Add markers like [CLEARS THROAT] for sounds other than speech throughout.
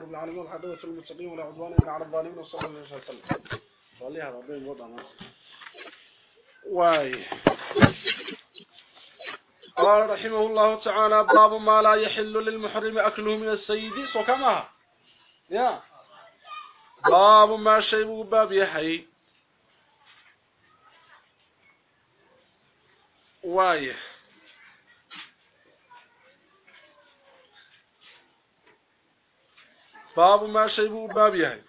رب العالمين والحمد في المتقين ولا عدوان إلا على الظالمين وصلى الله عليه وسلم. صلي هذا بين وضع واي. قال رحمه الله تعالى باب ما لا يحل للمحرم أكله من السيد سوكما يا. باب ما شيء باب يحي واي. باب ما شيء باب يحي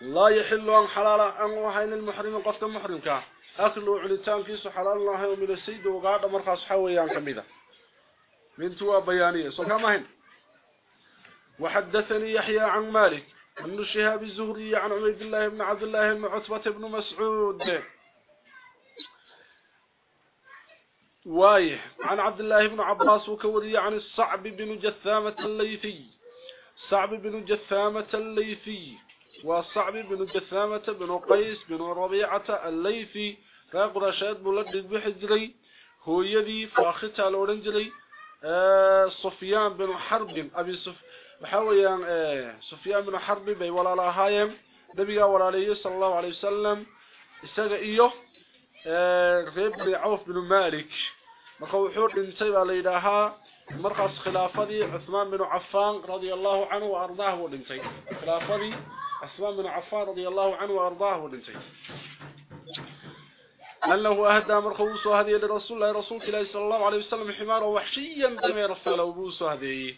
لا يحل أن حلال أن وحين المحرم قفت محرمك أكله علتان كيسو حلال الله ومن السيد وقعد مرخص حويان كميدا. من توا بيانية سوكما هن وحدثني يحيى عن مالك أن شهاب الزهري عن عبيد الله بن عبد الله بن عتبة بن مسعود. وايه عن عبد الله بن عباس وكوري عن الصعب بن جثامة الليثي. صعب بن جثامة الليثي وصعب بن جثامة بن قيس بن ربيعة الليثي رشاد ملدد بحجري هو يدي فاختها الأورنجري آه صفيان بن حرب أبي صف وحويا آه صفيان بن حرب بي ولا لهايم نبي ولا عليه صلى الله عليه وسلم استغى إيوه آه غيب بن عوف بن مالك. مخوحور بن سيبا ليلها مرخص خلافة عثمان بن عفان رضي الله عنه وأرضاه ودنتي خلافة عثمان بن عفان رضي الله عنه وأرضاه ودنتي أنه أهدى مرخوص هذه لرسول الله رسول الله صلى الله عليه وسلم حمارا وحشيا دمير فلوبوس هذه.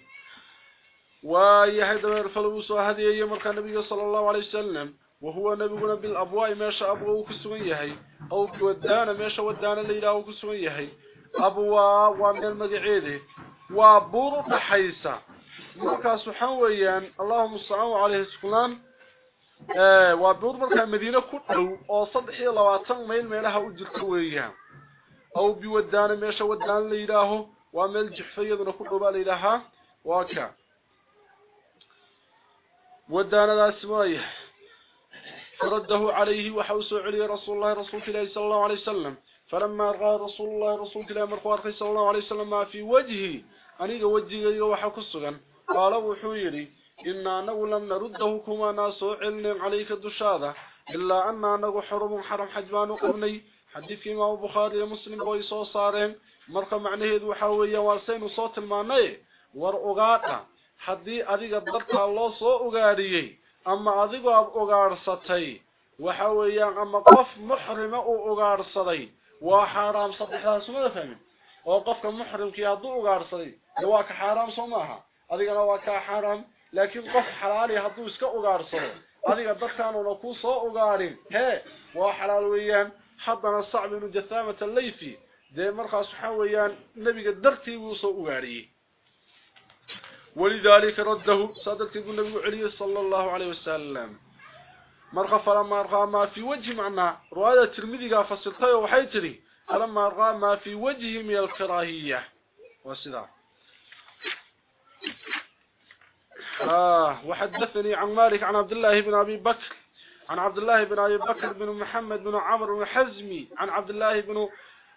ويهد دمير فلوبوس هذه يمرك النبي صلى الله عليه وسلم وهو نبينا بالأبواء ماشا أبوه كسوين أو بودانا ماشا ودانا ليلاه كسوين يهي أبواء ومن المقعيده وابور بحيسة مركا سبحان ويان اللهم السلام عليه السلام وابور بركا مدينة كتر وصدحي لواتن ميل ميلها وجدت ويان أو بيودان ميشا ودان ليلاه وميل جحفية دون كتر باليلها وكا ودان الاسمائه فرده عليه وحوسه علي رسول الله رسول الله صلى الله عليه وسلم فلما رأى رسول الله رسول الله مرخوار صلى الله عليه وسلم في وجهه أنيق وجهه وحكسغا قال وحويري إنا أنه لم نرده كما ناسو علم عليك الدشادة إلا أن أنه حرم حرم حجبان قبني حديث كما بخاري مسلم بويسو صارين. مرقى معنيه ذو حاوية وارسين صوت الماني ورأغاتا حدي أذيك الضبط الله سو أغاريي أما أذيك أغارستي. وحاوية أما قف محرم أغارستي. وحرام صدح لها سمدة فهمين وقفك محرم كي يهضوه غارصي يواك حرام صمها أذيك نواك حرام لكن قف حلالي يهضوه اسكأه غارصي أذيك دخانه نقوصه غارين هي وحلال ويان حضنا الصعب من جثامة الليفي دي مرقى سحاويان نبي قدرتي ويصه غاري ولذلك رده صدقتي قل نبي عليه صلى الله عليه وسلم فلما رأى ما في وجه معنا. رواية الترمذي فصلتها وحيتري فلما رأى ما في وجه من الكراهية. آه وحدثني عن مالك عن عبد الله بن أبي بكر. عن عبد الله بن أبي بكر بن محمد بن عمرو بن حزمي عن عبد الله بن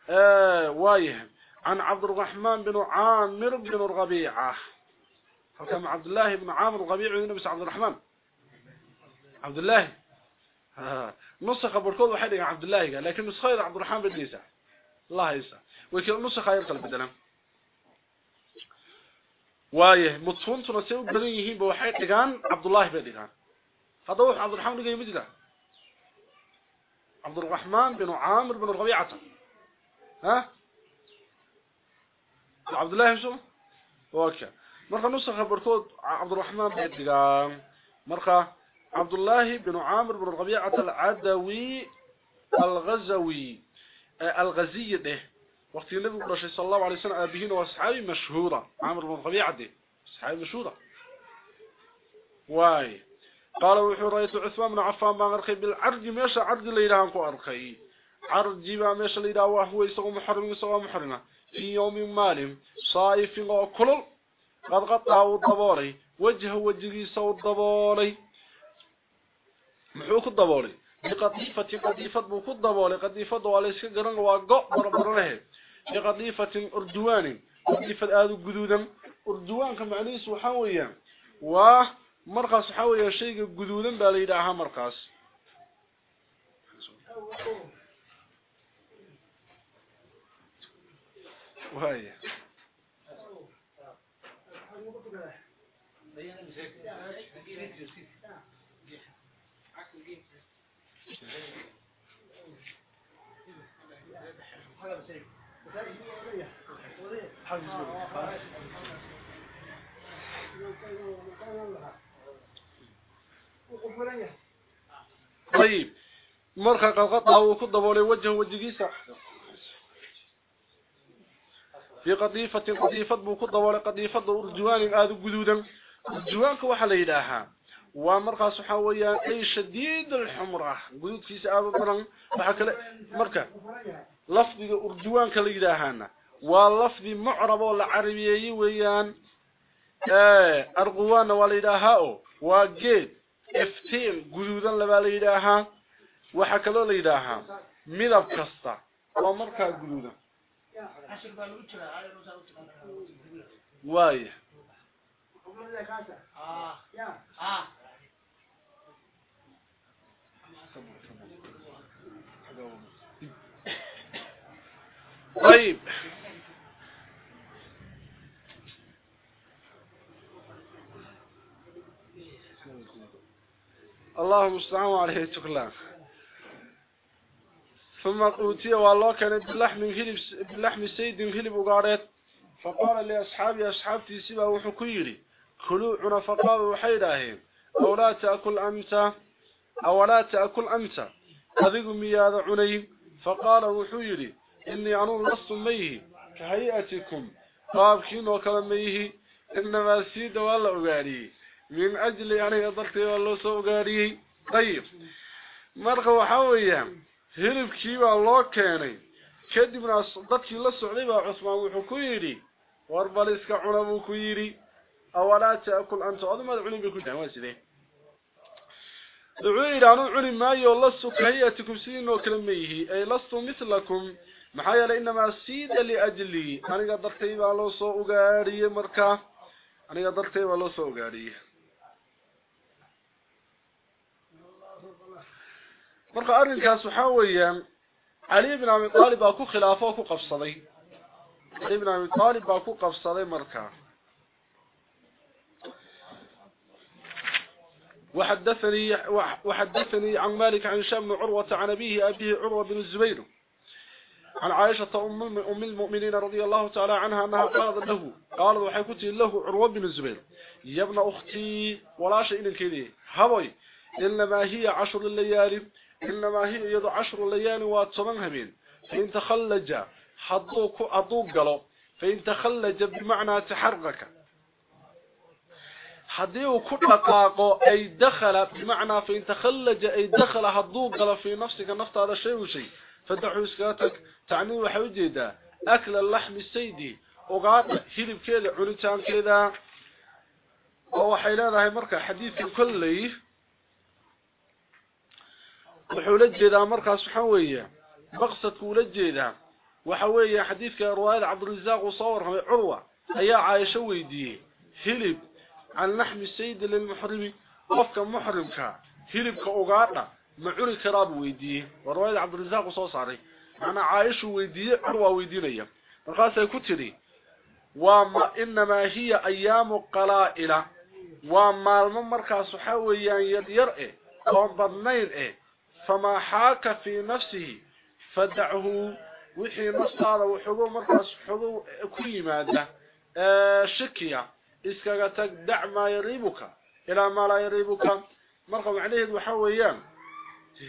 آه وايه. عن عبد الرحمن بن عامر بن الربيعة. هل كان عبد الله بن عامر الربيع بن عبد الرحمن. عبد الله. آه. نسخ بركود وحيد عبد الله قال لكن نسخة عبد الرحمن بن عيسى الله يسع ويكون نسخة يرقل بدلا waaye mutfuntuna say u badan yihiin ba waxay dhigaan cabdullaahi bay dhigaan hadda wuxuu cabdiraxmaan dhigay ma jira cabdiraxmaan binu caamir binu rabiicata ha cabdullaahi mso waka marka nusakha barkood cabdiraxmaan bay dhigaan marka cabdullaahi binu caamir binu rabiicata alcadawi alghazawi alghaziy dheh وقت النبي صلى الله عليه وسلم أبيهن وأصحابي مشهورة عامر بن ربيعة دي أصحابي مشهورة واي قال وحي رأيت عثمان بن عفان ما أرخي بالعرج ميشا عرج ليلة أنكو أرخي عرج ما ميشا ليلة وهو يسوى محرم يسوى محرمة في يوم مال صائف وكل قد قطعه الضباري وجهه وجهه سوى الضباري محوك الضباري بقطيفة قطيفة بوك الضباري قطيفة وليس قرن وقع بربرنه بقطيفة أردوان قطيفة آذو قدودا أردوان كمعنيس وحاويا waa markaas waxa weeye shayga guduudan baa la yidhaahaa markaas waaya طيب marka qalqada uu ku daboolay wajhan wajigiisa fi qadifatin qadifat buu ku daboolay qadifada urjuwaan aad guduudan ومرقى صحاوية أي شديد الحمرة قدود كيس آبا بران مرقى لفظي أرجوان كليدا هانا ولفظي معربة العربية يويان أرغوان واليدا هاو وقيد افتيم قدودا لباليدا ها وحكالو ليدا ها ميدا بكسة ومرقى قدودا واي قبل ذلك آه يا آه طيب. اللهم استعانوا عليه تكلان ثم قوتي والله كان باللحم هلب باللحم سيد هلب وقارت فقال لأصحابي أصحابتي سبا وحكيري كلوا عنا فقالوا وحيداهم. أو لا تأكل أنت أو لا تأكل أذيق هذا عني فقال وحيري إني عنو لص ميه كهيئتكم. قابكين وكلم ميه إنما السيد والله أغاري من أجل أن أضغطي والله سأغاري طيب مرق وحاوية هرب كيبا الله كان كد من أصدقك لص عليبا عثمان وحكيري واربال اسكعون أبو كيري أولا تأكل أنت أضمد عني بكل جانواز ذي عيرا نعلم ما يو لسو كهياتكم سيدين وكلميه أي لسو مثلكم. محايا لإنما سيد لأجلي. أنا قدرتي بألوسو أغاري مركا. أنا قدرتي بألوسو أغاري مركا أرن كاسو حاويا علي بن عمي طالب أكو خلافة أكو قفصدي. علي بن عمي طالب أكو قفصدي مركا. وحدثني وحدثني عن مالك عن هشام بن عروة عن أبيه أبيه عروة بن الزبير. عن عائشة أم المؤمنين رضي الله تعالى عنها أنها قالت له قالت وحيكت له عروة بن الزبير يا ابن أختي ولا شيء كذي هوي إنما هي عشر الليالي إنما هي يد عشر ليالي واتمن هبين فإن تخلج حضوك أضوك قلو فإن تخلج بمعنى تحرك حديه كل قاقو أي دخل بمعنى فإن تخلج أي دخل حضوك قلو في نفسك نفط هذا شيء وشيء. فدعو إسكاتك تعني وحوجيدا أكل اللحم السيدي. وقعد هلب كذا عنتان كذا وحيلان هاي مركة حديث waxa weeye maqsadku uu la jeedaa waxa weeye xadiidka riwaayada Cabdurrazaaq uu soo warramay Urwa ayaa Aisha weydiiyay hilib عن لحم السيد للمحرم وفك محرمك. هربك أغادة معل الكراب ويديه. ورواية عبد الرزاق وصوصاري. أنا عايش ويديه. عروة ويديني فالخاصة يكتري وما إنما هي أيام قلائلة. وما الممر الممركة صحويا يرئي وما إيه، فما حاك في نفسه. فدعه. وحي نصار وحضو مركز حضو كريمة آه، شكية. اسكاغا تدع ما يريبك إلى ما لا يريبك مرقم عليه وحويان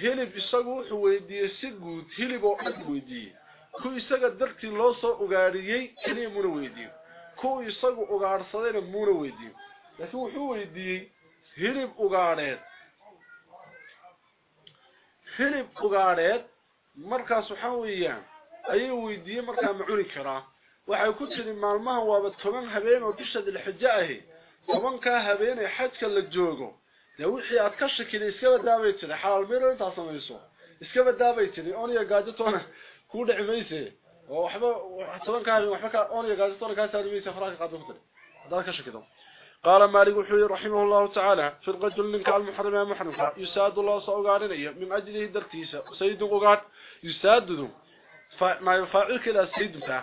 هلب isagu wuxuu weydiiyay si guud hilib oo cad weydiiyay ku isaga dartii loo soo ugaariyay kaliya muna weydiiyay ku isagu ugaarsadayna muna weydiiyay laakiin wuxuu weydiiyay hilib ugaareed hilib ugaadheed markaas waxa weeyaan ayay weydiiyey markaa ma cuni karaa waxay ku tiri maalmahan waaba toban habeen oo bisha dilxija ahi tobankaa habeen ee xajka la joogo dee wixii aad ka shakiday iska badaabay tiri xalaal meelo intaa samayso iska badaabay tiri oniya gaajatoona kuu dhici mayse oo waxba tobankaa habeen waxba ka oniya gaajatoona kaa saari mayse faraha ka qaado ku tiri haddaad ka shakido قال مالك وحوي رحمه الله تعالى في الرجل منك المحرم محرم يساد الله صوغارنيا من أجله درتيسة سيد قغاد يساد ما يفعل كلا سيد بتاع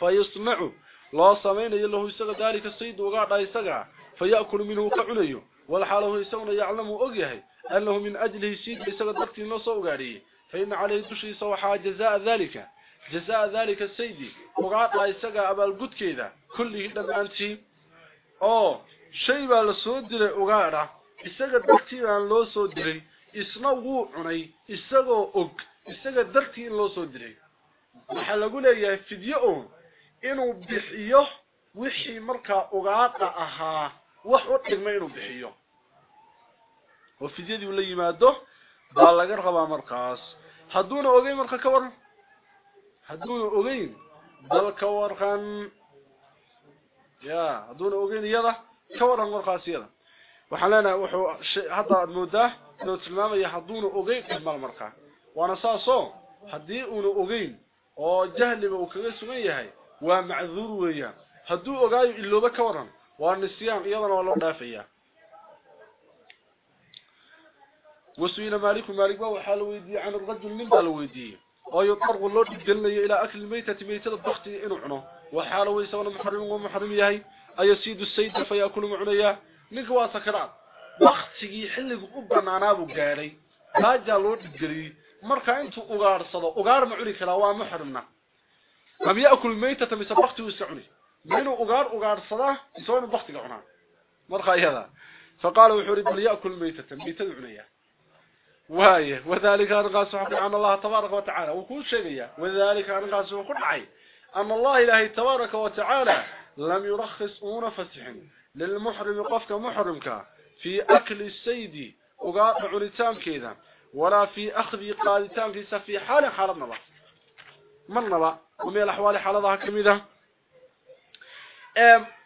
فيصنع لا سمين له يسغى ذلك السيد وقعد يسغى فيأكل منه كعنيه والحاله يسون يعلم أغيه أنه من أجله سيد يسغى درتي نصو وقاريه فإن عليه دشي سوحا جزاء ذلك. جزاء ذلك السيد. يسغى أبا القد كذا. كله دمانتي oo shay baa la soo diray ugaadha isaga dartii baan loo soo diray isna wuu cunay isagoo og isaga dartii in loo waxaa lagu leeyahay fidyo oon inuu bixiyo wixii markaa ugaadha ahaa wax u dhigma inuu bixiyo oo fidyadii la yimaado baa laga rabaa markaas hadduuna ogeyn marka ka waran hadduuna ogeyn bal ka waran يا هذول اوغين يدا كورن مرخاس يدا waxaan leenahay wuxuu hadda aad moodaa inuu tilmaamayo hadduuna ogeyn mal markaa waana saasoo haddii uuna ogeyn oo jahliba uu kaga sugan yahay ومعذور ويا هدو اوغايو ايلوبا كوران وانسيان ايادنا ولا دافيا وسوينا مالك مالك با وحال ويدي عن الرجل من قال ويدي أو يطرق لو دغلني إلى اكل الميته ميته الضغط انو عنه وحال ويسون محرم ومحرم ياهي اي سيد السيد فياكل معليا نكوا سكرات وقتي حل قبنانا ابو غاري هاجا لو دغري marka intu ugaarsado ugaar ma curi kala waa muxrimna. لم يأكل الميتة ميتة بختي ويسعني منه أغار أغار صلاة يسوي من بختي قعنا. مرخى أي هذا؟ فقال وحوري بل يأكل الميتة ميتة عنية. وهاي وذلك أنا قال سبحانه عن الله تبارك وتعالى وكل شيء وذلك أنا قال سبحانه عن أن الله إلهي تبارك وتعالى لم يرخص أمور فسح. للمحرم قفك كمحرمك في أكل السيد أغار عنتام كذا ولا في أخذ قادتام في سفي حال حربنا الله النبا من نبا؟ ومن الأحوال حالتها كميدة.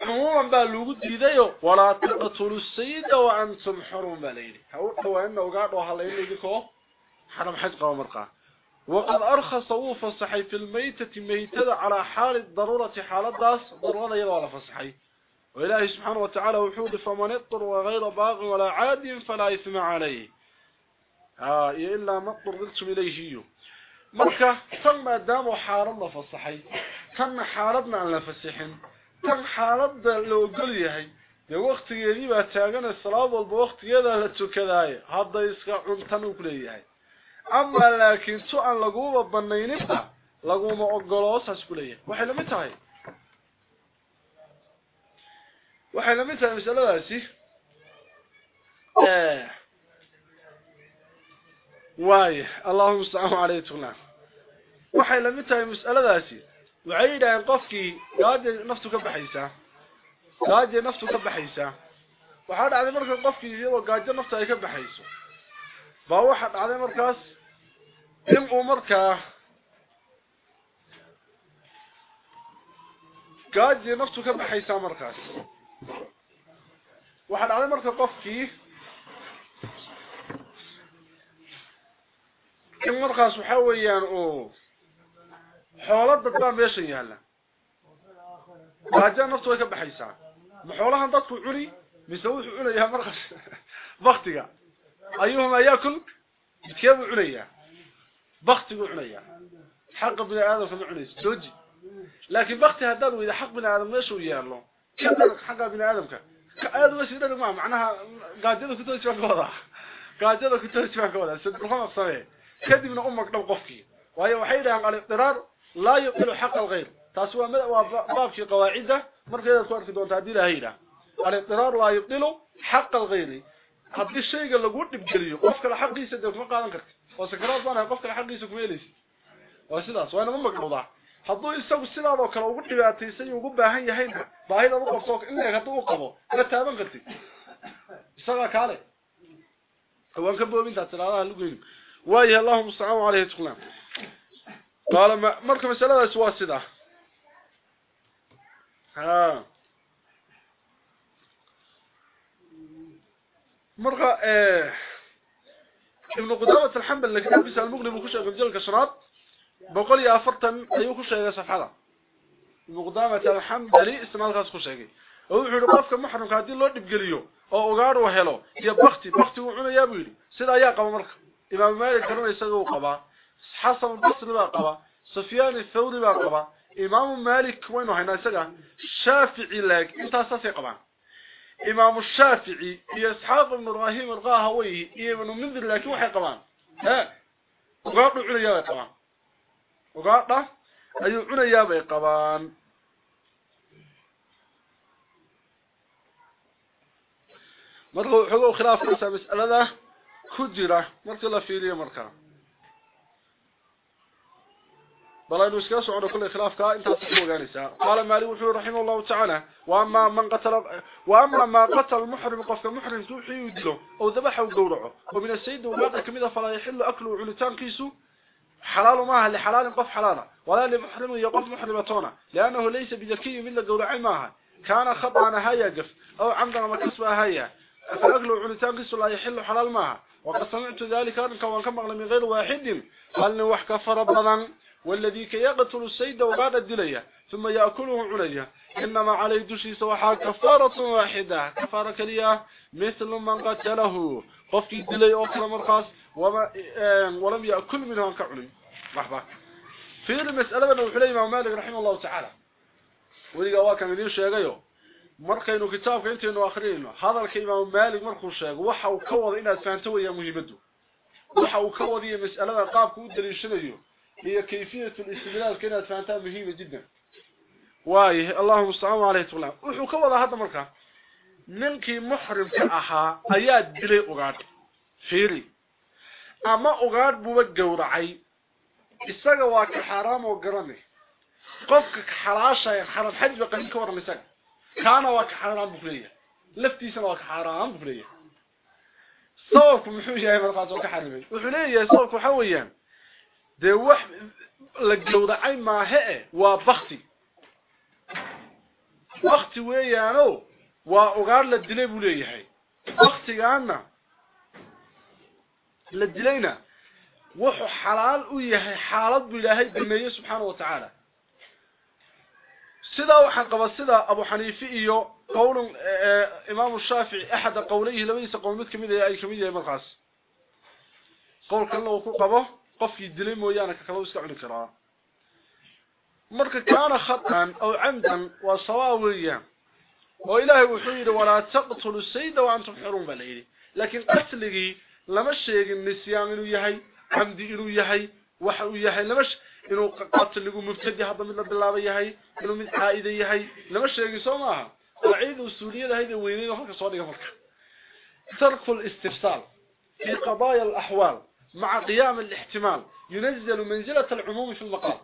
عموما بالوجود بذيو ولا تقتلوا السيد وأنتم حرم باليلي هو أنه قاطع هالليل يجيكو حرم حجقه ومرقاه وقد أرخص وفصحي في الميتة ميتة على حال الضرورة حال الداس ضرورة يضع فصحي وإلهي سبحانه وتعالى وحود فمن اضطر وغير باغ ولا عاد فلا إثم عليه. آه إلا مكة تم دام حاربنا فصحي تم حاربنا على الفسيحين تم حاربنا لو قل يهي وقت يريبا تاغن الصلاة والبوقت يدا لتوكذاي هذا يسقع عمتنو كلي يهي أما لكن سؤال لقوبة بنينبها لقوبة عقلوس هشكلي يهي وحي لمتهي وحي لمتهي مسألة لأسي واي اللهم استعاموا عليه تغنان waxay lamid tahay mas'aladaasi waxay yidhaaheen qofkii gaaja naftu ka baxaysaa gaaja naftu ka baxaysaa waxaa dhacday marka qofkii iyadoo gaajo nafta ay ka baxayso baa waxaa dhacday markaas in uu markaa gaajii naftu ka baxaysaa markaas waxaa dhacday marka qofkii in markaas waxaa weeyaan uu xoolo dadbaa meesha yaalla gaajaa naftu ka baxaysaa ma xoolahan dadku cuni mise wuxuu cunayaa markaas baktiga ayuhuma yaakul midkee buu cunayaa baktiguu cunayaa xaqa bini aadamka ma cunayso jooji laakiin bakti haddaad weyda xaq bini aadam meeshuu yaallo ka dharg xaqa bini aadamka aada uga sii maa macnaha gaajada kutooji baan ka wadaa gaajada kutooji baan ka wadaa samee kadibna u magdhab qofkii waayo waxay yidhahaan aliqtiraar لا يبطل حق الغير. تاسوا باب شي قواعده مركزه سوارتي دونتا ديلا هيرا الاضرار لا يبطل حق الغير. حد الشيء اللي لو دب جليه قف كل حقي سد فوق قادن كرت وسكرات وأنا قف كل حقي سو كويليس واسلا سو أنا ما قودا حدو يسو سلا لو كلو أو دباتيسن يو باهن يهين باهن أو قفوك ان لا تو قبو لا تابن قرتي اشغا كاله هو كبو من تاع تلاله لو غير واي اللهم صل على عليه ha marka ibnu qudaamata alxambal kitaabkiisa almuqni buu ku sheegay jalka shanaad boqol iyo afartan ayuu ku sheegay safxada ibnu qudaamata alxambali isna halkaas ku sheegay oo wuxuu yiri qofka muxrimka hadii loo dhibgeliyo oo ugaar uu helo iyo bakti bakti uu cunayaa buu yiri sida ayaa qaba marka imaam maalik karana isaga uu qaba حسن البصري بقى سفيان الثوري بقى إمام مالك وينو هنا سغا شافعي لك انت صافي قبا إمام الشافعي إيه يا اصحاب إبراهيم الغاهوي إيه ابن منذر لك وحي قبا ها؟ وقاضي عليا قبا وقاضى اي عليا بقى قبا مرغو خلاف مسألة مساله كجيره في فيليه مركه بلانو اسكا سوده كل خلاف كا انت تقولانيسا قال مالك وحو رحمه الله تعالى واما من قتل واما ما قتل المحرم قف محرم توحي يدلو أو ذبحه وقورعه ومن السيد وما كميده فلا يحل اكله وعلتان كيسو حلال ما هل حلال قف حلالا ولا لمحرم يقف محرمتونه لأنه ليس بذكي من قورعي ماها كان خطا نهايه قف أو عمدا ما كسبها هيا فاكله وعلتان كيسو لا يحل حلال ماها وقد سمعت ذلك كان كما من غير واحد قال وح كفر بدن والذي يقتل السيد وقاد الدلية ثم يأكله عليا إنما عليه دشي سوحا كفارة واحدة. كفارة كلية مثل من قتله. قفك الدلي أخرى مرخص ولم يأكل منها كعلم مرحبا في المسألة بأنه حلي إمام مالك رحمه الله تعالى. وليقا واكا من kitaabka intaynu akhriyayno hadalka imaam maalik markuu sheego waxa uu ka wada inaad fahanto weeyaa muhiimadu waxa uu ka wadiyo mas'alada qaabku u daliishanayo هي كيفية الاستدلال كنا فانتا مهيمة جدا. واي اللهم استعام عليه تقول لهم وحو هذا مركا. ننكي محرم كأحا أياد دلي أغاد. فيري. أما أغاد بوجه رعي استقواك حرام وقرمي. قفك حراشة يعني حرام. حج بقليك ورمسك كان واك حرام بفلية لفتي سنة واك حرام بفلية صوفك محوش يا ايبا القاتل وكحرمي وحليه صوفك حويا ده وح لجودة عين ما هي وبختي. وقتي ويانو وأغار للدليب وليحي وقتي قاننا للدلينا. وحو حلال ويحي حالات بلهي بميه سبحانه وتعالى. سيدا وحنقب سيدا أبو حنيفي إيو قول آه، إمام الشافعي أحد قوليه لم يسا قومتك ميدا يا أي كميدا يا مرقاس قول كان له وقوقبه qofkii dilay mooyaane ka kale iska cuni karaa marka kaana khatan aw amdan wa sawawiyan oo ilaahay wuxuu yiri walaa taqtulu sayda wa antum hurum balaydi laakiin qatligi lama sheegin nisyaan inuu yahay amdi inuu yahay waxa uu yahay lama inuu qatligu mubtadi hadda mid la bilaabo yahay inuu mid caayida yahay lama sheegin soo maaha usuliyada hayda weyneen halka soo dhiga marka tarku al-istifsal fi qadaaya al-ahwal مع قيام الاحتمال. ينزل منزلة العموم في المقام.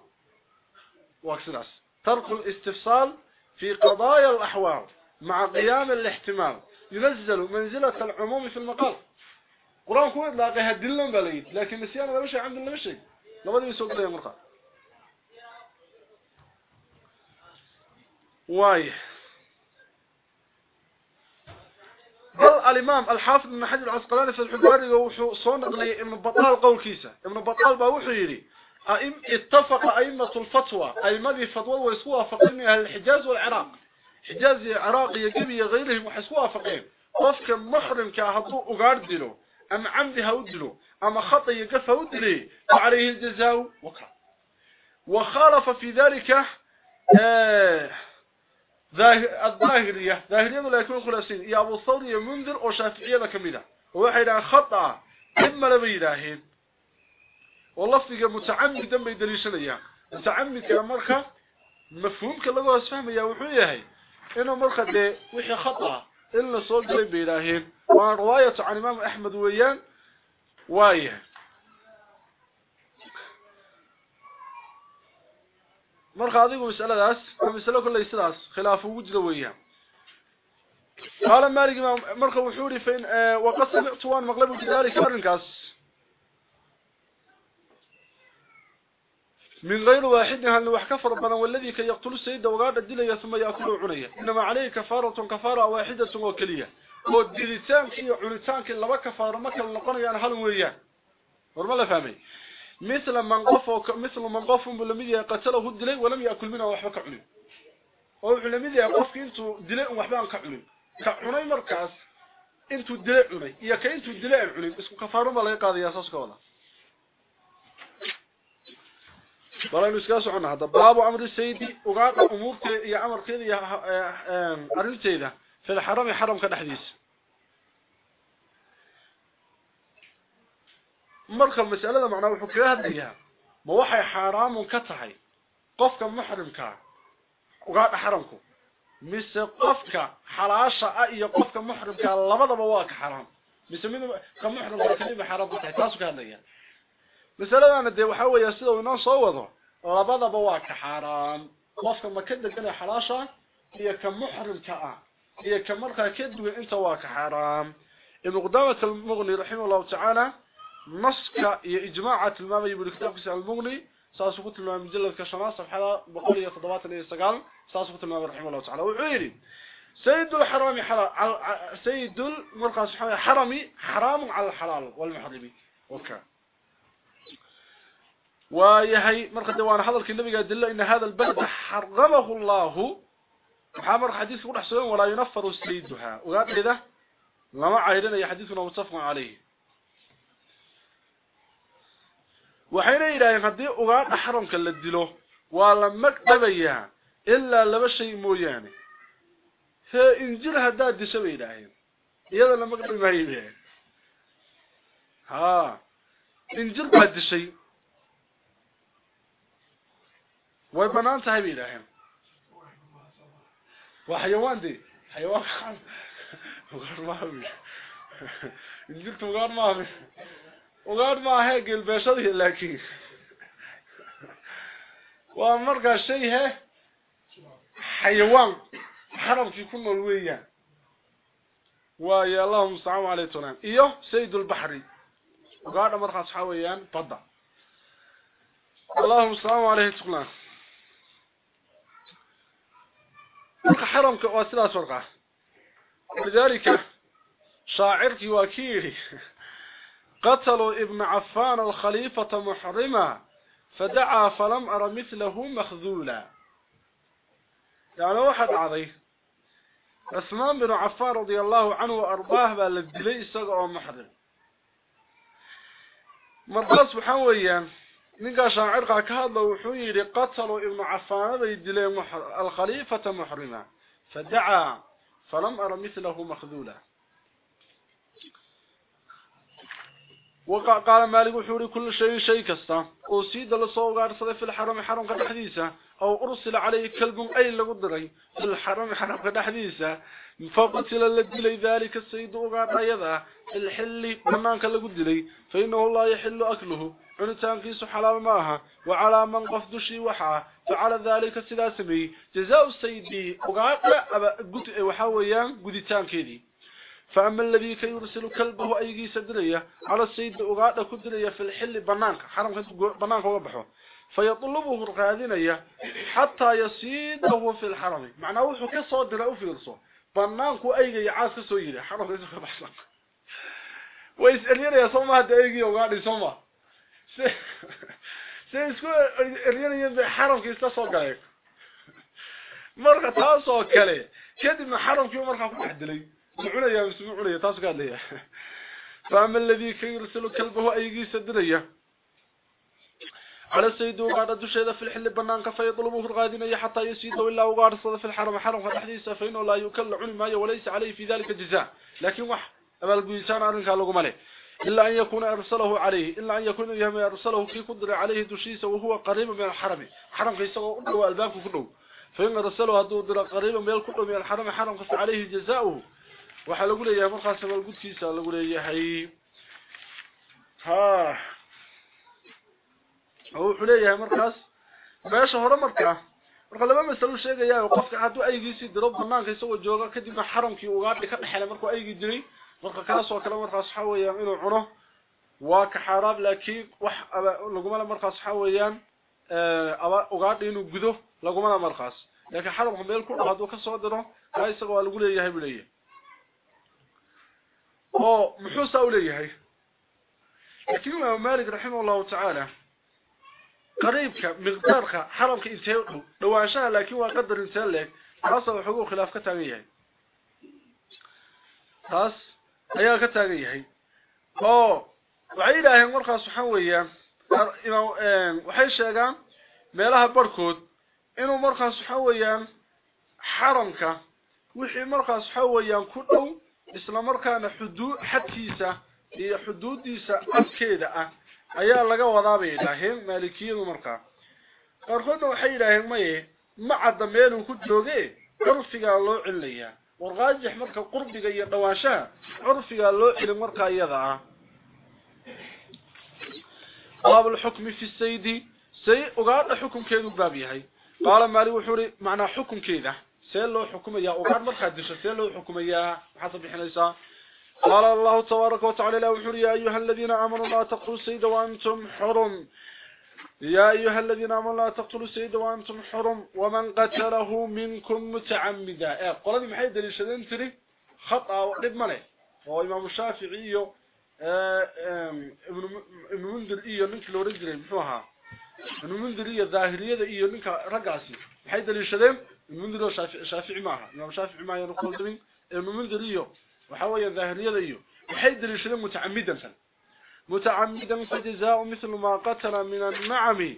واكسناس ترك الاستفصال في قضايا الأحوال مع قيام الاحتمال. ينزل منزلة العموم في المقام. قرآن كويت لاقيها دلن بليد. لكن نسيانا لا شيء عندنا مشي لابد يسوق لها مرقى. واي. بل الإمام الحافظ بن حجر العسقلاني في الحجاري وحو صنقلي إبن بطال قول كيسا ابن بطال باوحو يري. أئم اتفق أئمة الفتوى أي مذي فتوى ويسوها فقين أهل الحجاز والعراق. حجاز عراق يجبي غيرهم وحسوها فقين قفك محرم كهدو أغاردلو أم عمدها ودلو أم خطي يقف ودلي وعليه الجزاء وكرا وخالف في ذلك آه الظاهرية ظاهرية لا يكون خلاصين؟ يا أبو الثور يا منذر أو شافعية كمينة وواحد خطأ إما فيك متعمد دم بيدليشنا إياه متعمد كمركة مفهوم كالله أسفهم يا وحوية إنه مركة دي وحي خطأ. إلا صوت لي بيلاهين وعن رواية عن إمام أحمد ويان وايه. Marka adigu mas'aladaas mas'alo kulay sidaas khilaaf ugu jira weeyaan qala malik marka wuxuu yiri fin wa qasmtu waan maqlabu dalika arrinkaas من غير واحد هل wax ka far badan walladii ka yaqtulu sayda wagaada dilaya thumma yaakulu cunaya inma alayhi kafaratu kafara waahidatu wa kaliya oo dilitaanki iyo cunitaanki laba kafaaro ma kala noqonayaan hal مثل من قف مثل من قف بلميه قتله دلي ولم يأكل منه وحك عني أو علميه قف كنتو دلي وحبان كعني كعني مركز. إنتو دلي عني يا كنتو دلي عني اسكو كفارو ما لا قاديا ساسكولا ولا. نسكاس عنا هذا باب عمر السيد وقال امورته يا عمر كده يا ارنتيده في الحرم حرم كدحديث. مركب المساله معناه و خو كره هديها ما وحي حرام كتحي قفكه محرمك. و غاد حرمك مس قفكه حلاشة أي قفكه محرمك. لبدوا وا حرام؟ مس مين كم محرم كلمة حرام تحتاج كانيا مسألة أنا دي وحا ويا سدوا انو صوده لبدوا حرام؟ قفكه ما كد كن حلاشة. هي كم محرم تاع هي كم مرخه انت وا حرام. المغني رحمه الله تعالى naska iyo ijmaaca tilmaamay ibn kitabkiisa al-mughni ساسو قلت لنا مجلد كشمال صفحة بقولية خضوات اللي يستقال ساسو قلت لنا رحمه الله تعالى. وعيري سيد الحرام حرام سيد المرقى سبحانه حرمي حرام على الحلال والمحرمي أوكي. ويهي مرقى دوان حضرك النبي قال إن هذا البلد حرمه الله. محامر حديث يقول حسوين ولا ينفر سيدها. وقال كذا لما عيرنا يحديثنا متفق عليه. Waxayna yidhaaheen haddii ugaadha xaramka la dilo waa la magdhabayaa ilaa laba shay mooyaane hee injir haddaad disho bay yidhaaheen iyada la magdhabi maayo ha injir baad dishay way banaan tahay bay yidhaaheen waa xayawaan de xayawaan ugaadh maaha injirta ugaadh maaha وغير ما هيك البشري لكن ومرقى شيء حيوان حرف يكون ملويا ويا الله مستعام عليه تنام إيه سيد البحري وغير مرقى صحاويا بضع اللهم السلام عليه تقلان وكا حرم كواسلات ورقه ولذلك شاعرك وكيري قتلوا ابن عفان الخليفة محرما فدعا فلم أر مثله مخذولا. يعني واحد عضي عثمان بن عفان رضي الله عنه وأرضاه بالدلي سقع محرم. مرقص بحويا نقا شاعر كهذا وحويري قتلوا ابن عفان. الخليفة محرما. فدعا فلم أر مثله مخذولا. وقال مالك وحوري كل شيء شيء كستا. وسيد لسو غارسده في الحرم حرم كدحديسا أو أرسل عليه كلب اي لو دري؟ في الحرم حرم كدحديسا فقتل الذي ذلك السيد وغايدا الحل بنانك لو دلي فإنه الله يحل أكله. عنتانكيس حلال ماها. وعلى من قفد شي وحا. فعلى ذلك سلاسمي. جزاء السيد وغايدا waxa weeyaan guditaankeedii فأما الذي كي يرسل كلبه أيجي سدرية على السيد أغادا كدرية في الحل بنانك حرم بنانك وبحه فيطلبه القادنية حتى يصيده في الحرم. معناه وحو كصدر في رسو بنانك أيجي عاس سويري. حرم بحسن ويسألين يا صمى هذا أيجي أغادي صمى سيسكو ينبع حرم كيستصو قايك مرة تاسو كده من حرم كيو مرة كو لي سمعونيا مسمعونيا تاسو قال لي فأما الذي يرسل كلبه أيجي سدرية على السيد وقاد الدشيدة في الحل بنانك فيطلبه الغادين حتى يسيده إلا وقاد صد في الحرم حرم قد حديث فإنه لا يكل علم وليس عليه في ذلك جزاء لكن وح أما القيسان أرنك لكم عليه إلا أن يكون أرسله عليه إلا أن يكون يهم أرسله في قدر عليه دشيسة وهو قريب من الحرم حرم أنه وألباك كله فإن أرسله هدو قريبا من الكل من الحرم حرم عليه جزاؤه waxa lagu leeyahay markaas wal gudkiisa lagu leeyahay ha oo wuxuu leeyahay markaas meesha hore markaa marka laba mas'alo sheegaya qofka haduu aygiisi diro banaanka isagoo jooga kadib xaramkii uga dhig ka dhaxlay markuu aygi diray marka kaas oo kale markaas waxa weeyaan inuu cuno waa ka xaraam laakiin wax laguma markaas waxa weeyaan ee aba uga inuu gudo laguma markaas laakiin xaramku meel ku dhado ka soo diro isagoo lagu leeyahay bileeyahay oo muxuu saa u leeyahay laakiin imaam maalik raximah allahu tacaala qariibka miqdaarka xaramka intee dhow dhawaanshaha laakiin waa qadar intee leeg taasoo wuxuu khilaaf ka taagan yahay taas ayaa ka taagan yahay oo waxay yidhaaheen markaas waxaa weeyaan waxay sheegaan meelaha barkood inuu markaas waxaa weeyaan xaramka wixii markaas waxaa weeyaan ku dhow isla markaana xuduud xadkiisa iyo xuduudiisa afkeeda ah ayaa laga wadaa bay yidhaaheen maalikiyadu markaa qaarkoodna waxay yidhaaheen maye ma cadda meeluu ku jooge curfigaa loo celinayaa warqaajix marka qurbiga iyo dhawaanshaha curfigaa loo celin markaa iyada ah باب الحكم في السيد سي وقال حكم كيدو باب يحي قال مالي وحوري معنى حكم كيدا سي لو حكم يا وقال مرخا دشه سي لو حكم يا حسب حنيسا قال الله تبارك وتعالى وحوري يا أيها الذين آمنوا لا تقتلوا السيد وأنتم حرم. يا أيها الذين آمنوا لا تقتلوا السيد وأنتم حرم. ومن قتله منكم متعمدا. إيه قولي محي دليشدين تري خطأ ودب مله هو إمام الشافعي. ibnu mundir iyo ninkii la oran jiray muxuu ahaa ibnu mundir iyo daahiriyada iyo ninka raggaasi المنذر شافعي معها إمام نعم، شافعي ما يقول دمين المنذر إيه وحوية الظاهرية إيه وحيد الإسلام متعمدا متعمدا فجزاء مثل ما قتل من النعم.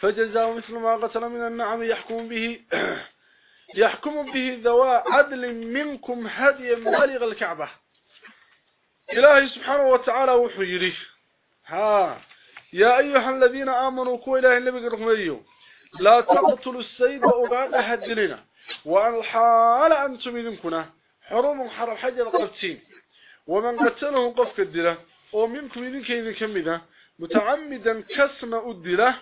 فجزاء مثل ما قتل من النعم يحكم به [CLEARS THROAT] يحكم به ذواء عدل منكم هدي مغلغ الكعبة. إلهي سبحانه وتعالى وحيري ها. يا أيها الذين آمنوا كو إلهي النبي قرقم أيها لا تقتلوا السيد وقال أهدلنا وأن الحال أنتم إذنكنا حرم حرم حجر قبتين ومن قتله قفك الدلة. ومنكم إذنك إذن كمدا متعمدا كسم الدلة.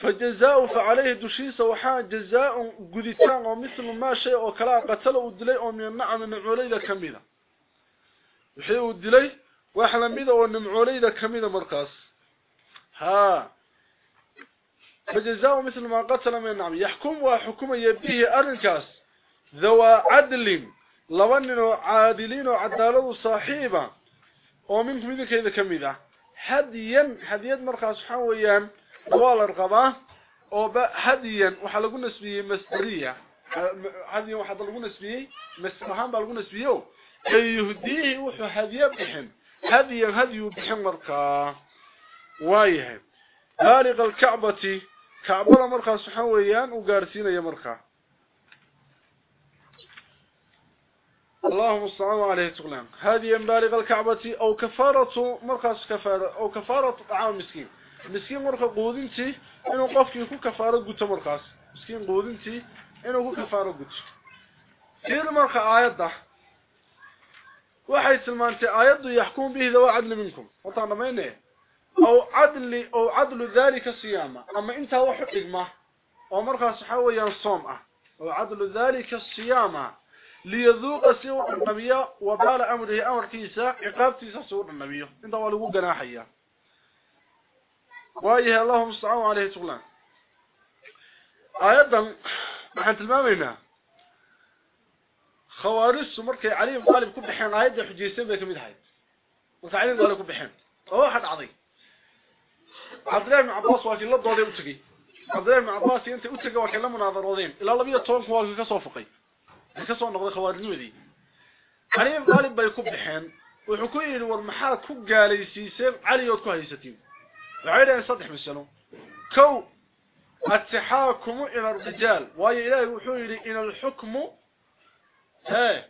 فجزاء فعليه دشيس وحا جزاء قدتان. ومثل ما شيء وكلا قتله الدلي ومن النعم النعوليدة كميدة. وحيه الدلي ميدة والنعوليدة كميدة مركز. ها. فجزاء مثل ما قتل من النعم يحكم وحكم يبيه أرنكاس. ذو عدل لو عادلين وعدالة صاحبا ومن كم ذلك إذا كم ذا حديا حديا مرقى صحويا دوال رقبة وحديا وحلقوا نسبيه مستدية حديا وحلقوا نسبيه مستمحان بلقوا نسبيه أي يهديه وحديا بحن. حديا هديو بحن مرقى وايه. بالغ الكعبة. كعبة مرخا سخان ويان يا مرخا اللهم صل عليه وسلم. هذه بالغ الكعبة أو كفارة مرخا كفارة أو كفارة طعام مسكين. مسكين مرخا قودينتي انو قفكي يكون كفارة غوت مرخاس مسكين قوذنتي انو كو كفارة غوت سير مرخا آيات ده. وحيث المانتي آيات يحكم به ذو عدل منكم. وطعنا ما ينه أو عدل أو عدل ذلك الصيام أما إنت وحقمه أو مركز حويا صوم أه. أو عدل ذلك الصيام ليذوق سوء النبي وبال أمره أمر كيسا عقابتي سوء النبي. انت ولو جناحيا وآيه اللهم استعان عليه تغلان. أيضا محنت المامينا خوارس مركي علي مطالب كبحين أيضا حجيسين بيكم أيضا وتعليم قالوا كبحين وواحد عظيم. عبدالله بن عباس واجي لا دوده اوتغي عبدالله بن عباس انت اوتغي وا هذا مناظرودين إلا لبيه تون كو واجي كسوفقي كسو نوقدي خوارجمدي قريب غالب باي كوب دحين و خوكو يي ور مخال كو غاليسيسيم عليود كو هيساتين عيره صدح بالسنه كو اتحاكم إلى الرجال واي الهي و خو يري ان الحكم. ها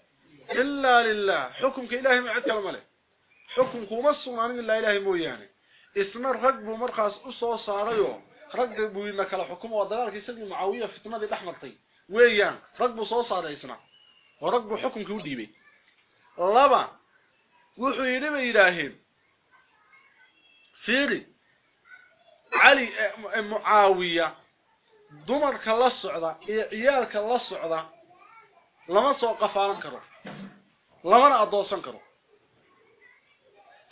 إلا لله. حكمك إلهي معدك المليك حكمك ومصنا من الله إلهي مويانك اسم الرقب مرخص أسوى صاريو. رقب إنك الحكم وضلالك يسلم معاوية في تنادي الأحمر طي ويان رقب صوى صار يسنا ورقب حكم كودي بي. لبا وحولي لبا إلهي. فيري علي معاوية. دمرك la socda iyo ciyaalka la socda lama soo qafaalan karo lamana adoosan karo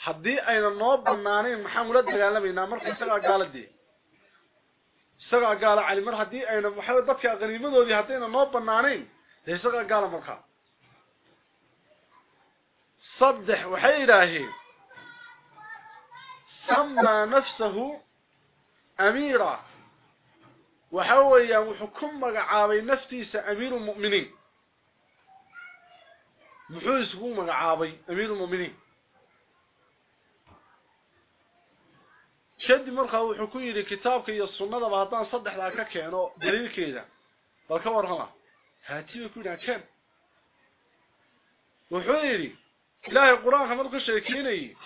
haddii ayna noo banaanayn maxaan ula dagaalamayna marka isagaa gaaladii isagaa gaala cali mar haddii ayna waxa dadka qaniimadoodii haddayna noo banaanayn dee isagaa gaala markaa saddex waxay yidhaaheen samaa nafsahu أميرة وحويا وحكم مغعابي نفتيس امير المؤمنين محو اسكو مغعابي امير المؤمنين شدي مرخا و خو كيري كتابك يا سنن ما هدان صدخ لا كا كينو دليلكيدا بلكه ورهلا هاتيو كودا كان و خويري لا القرآن ما دخل شيكيني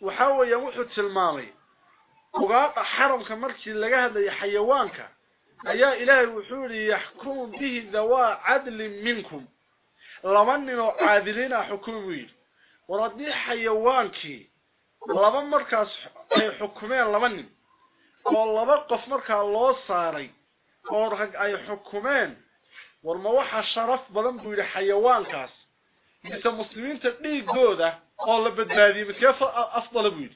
و خا ويا و خو تلمامي. وقاق حرم كمركي لغا هدلي حيوانكا أيا إلهي و خوري يحكم به ذو عدل منكم. لمن عادلين حكومي. و ردي حيوانكي لما مركز أي حكومين لمنين أو لما قف مركز الله ساري أورهك أي حكومين والموحة الشرف بلمدو إلى حيوان كاس إذا مسلمين تقنيه قودة أو لبد بادي متكيف أفضل بويد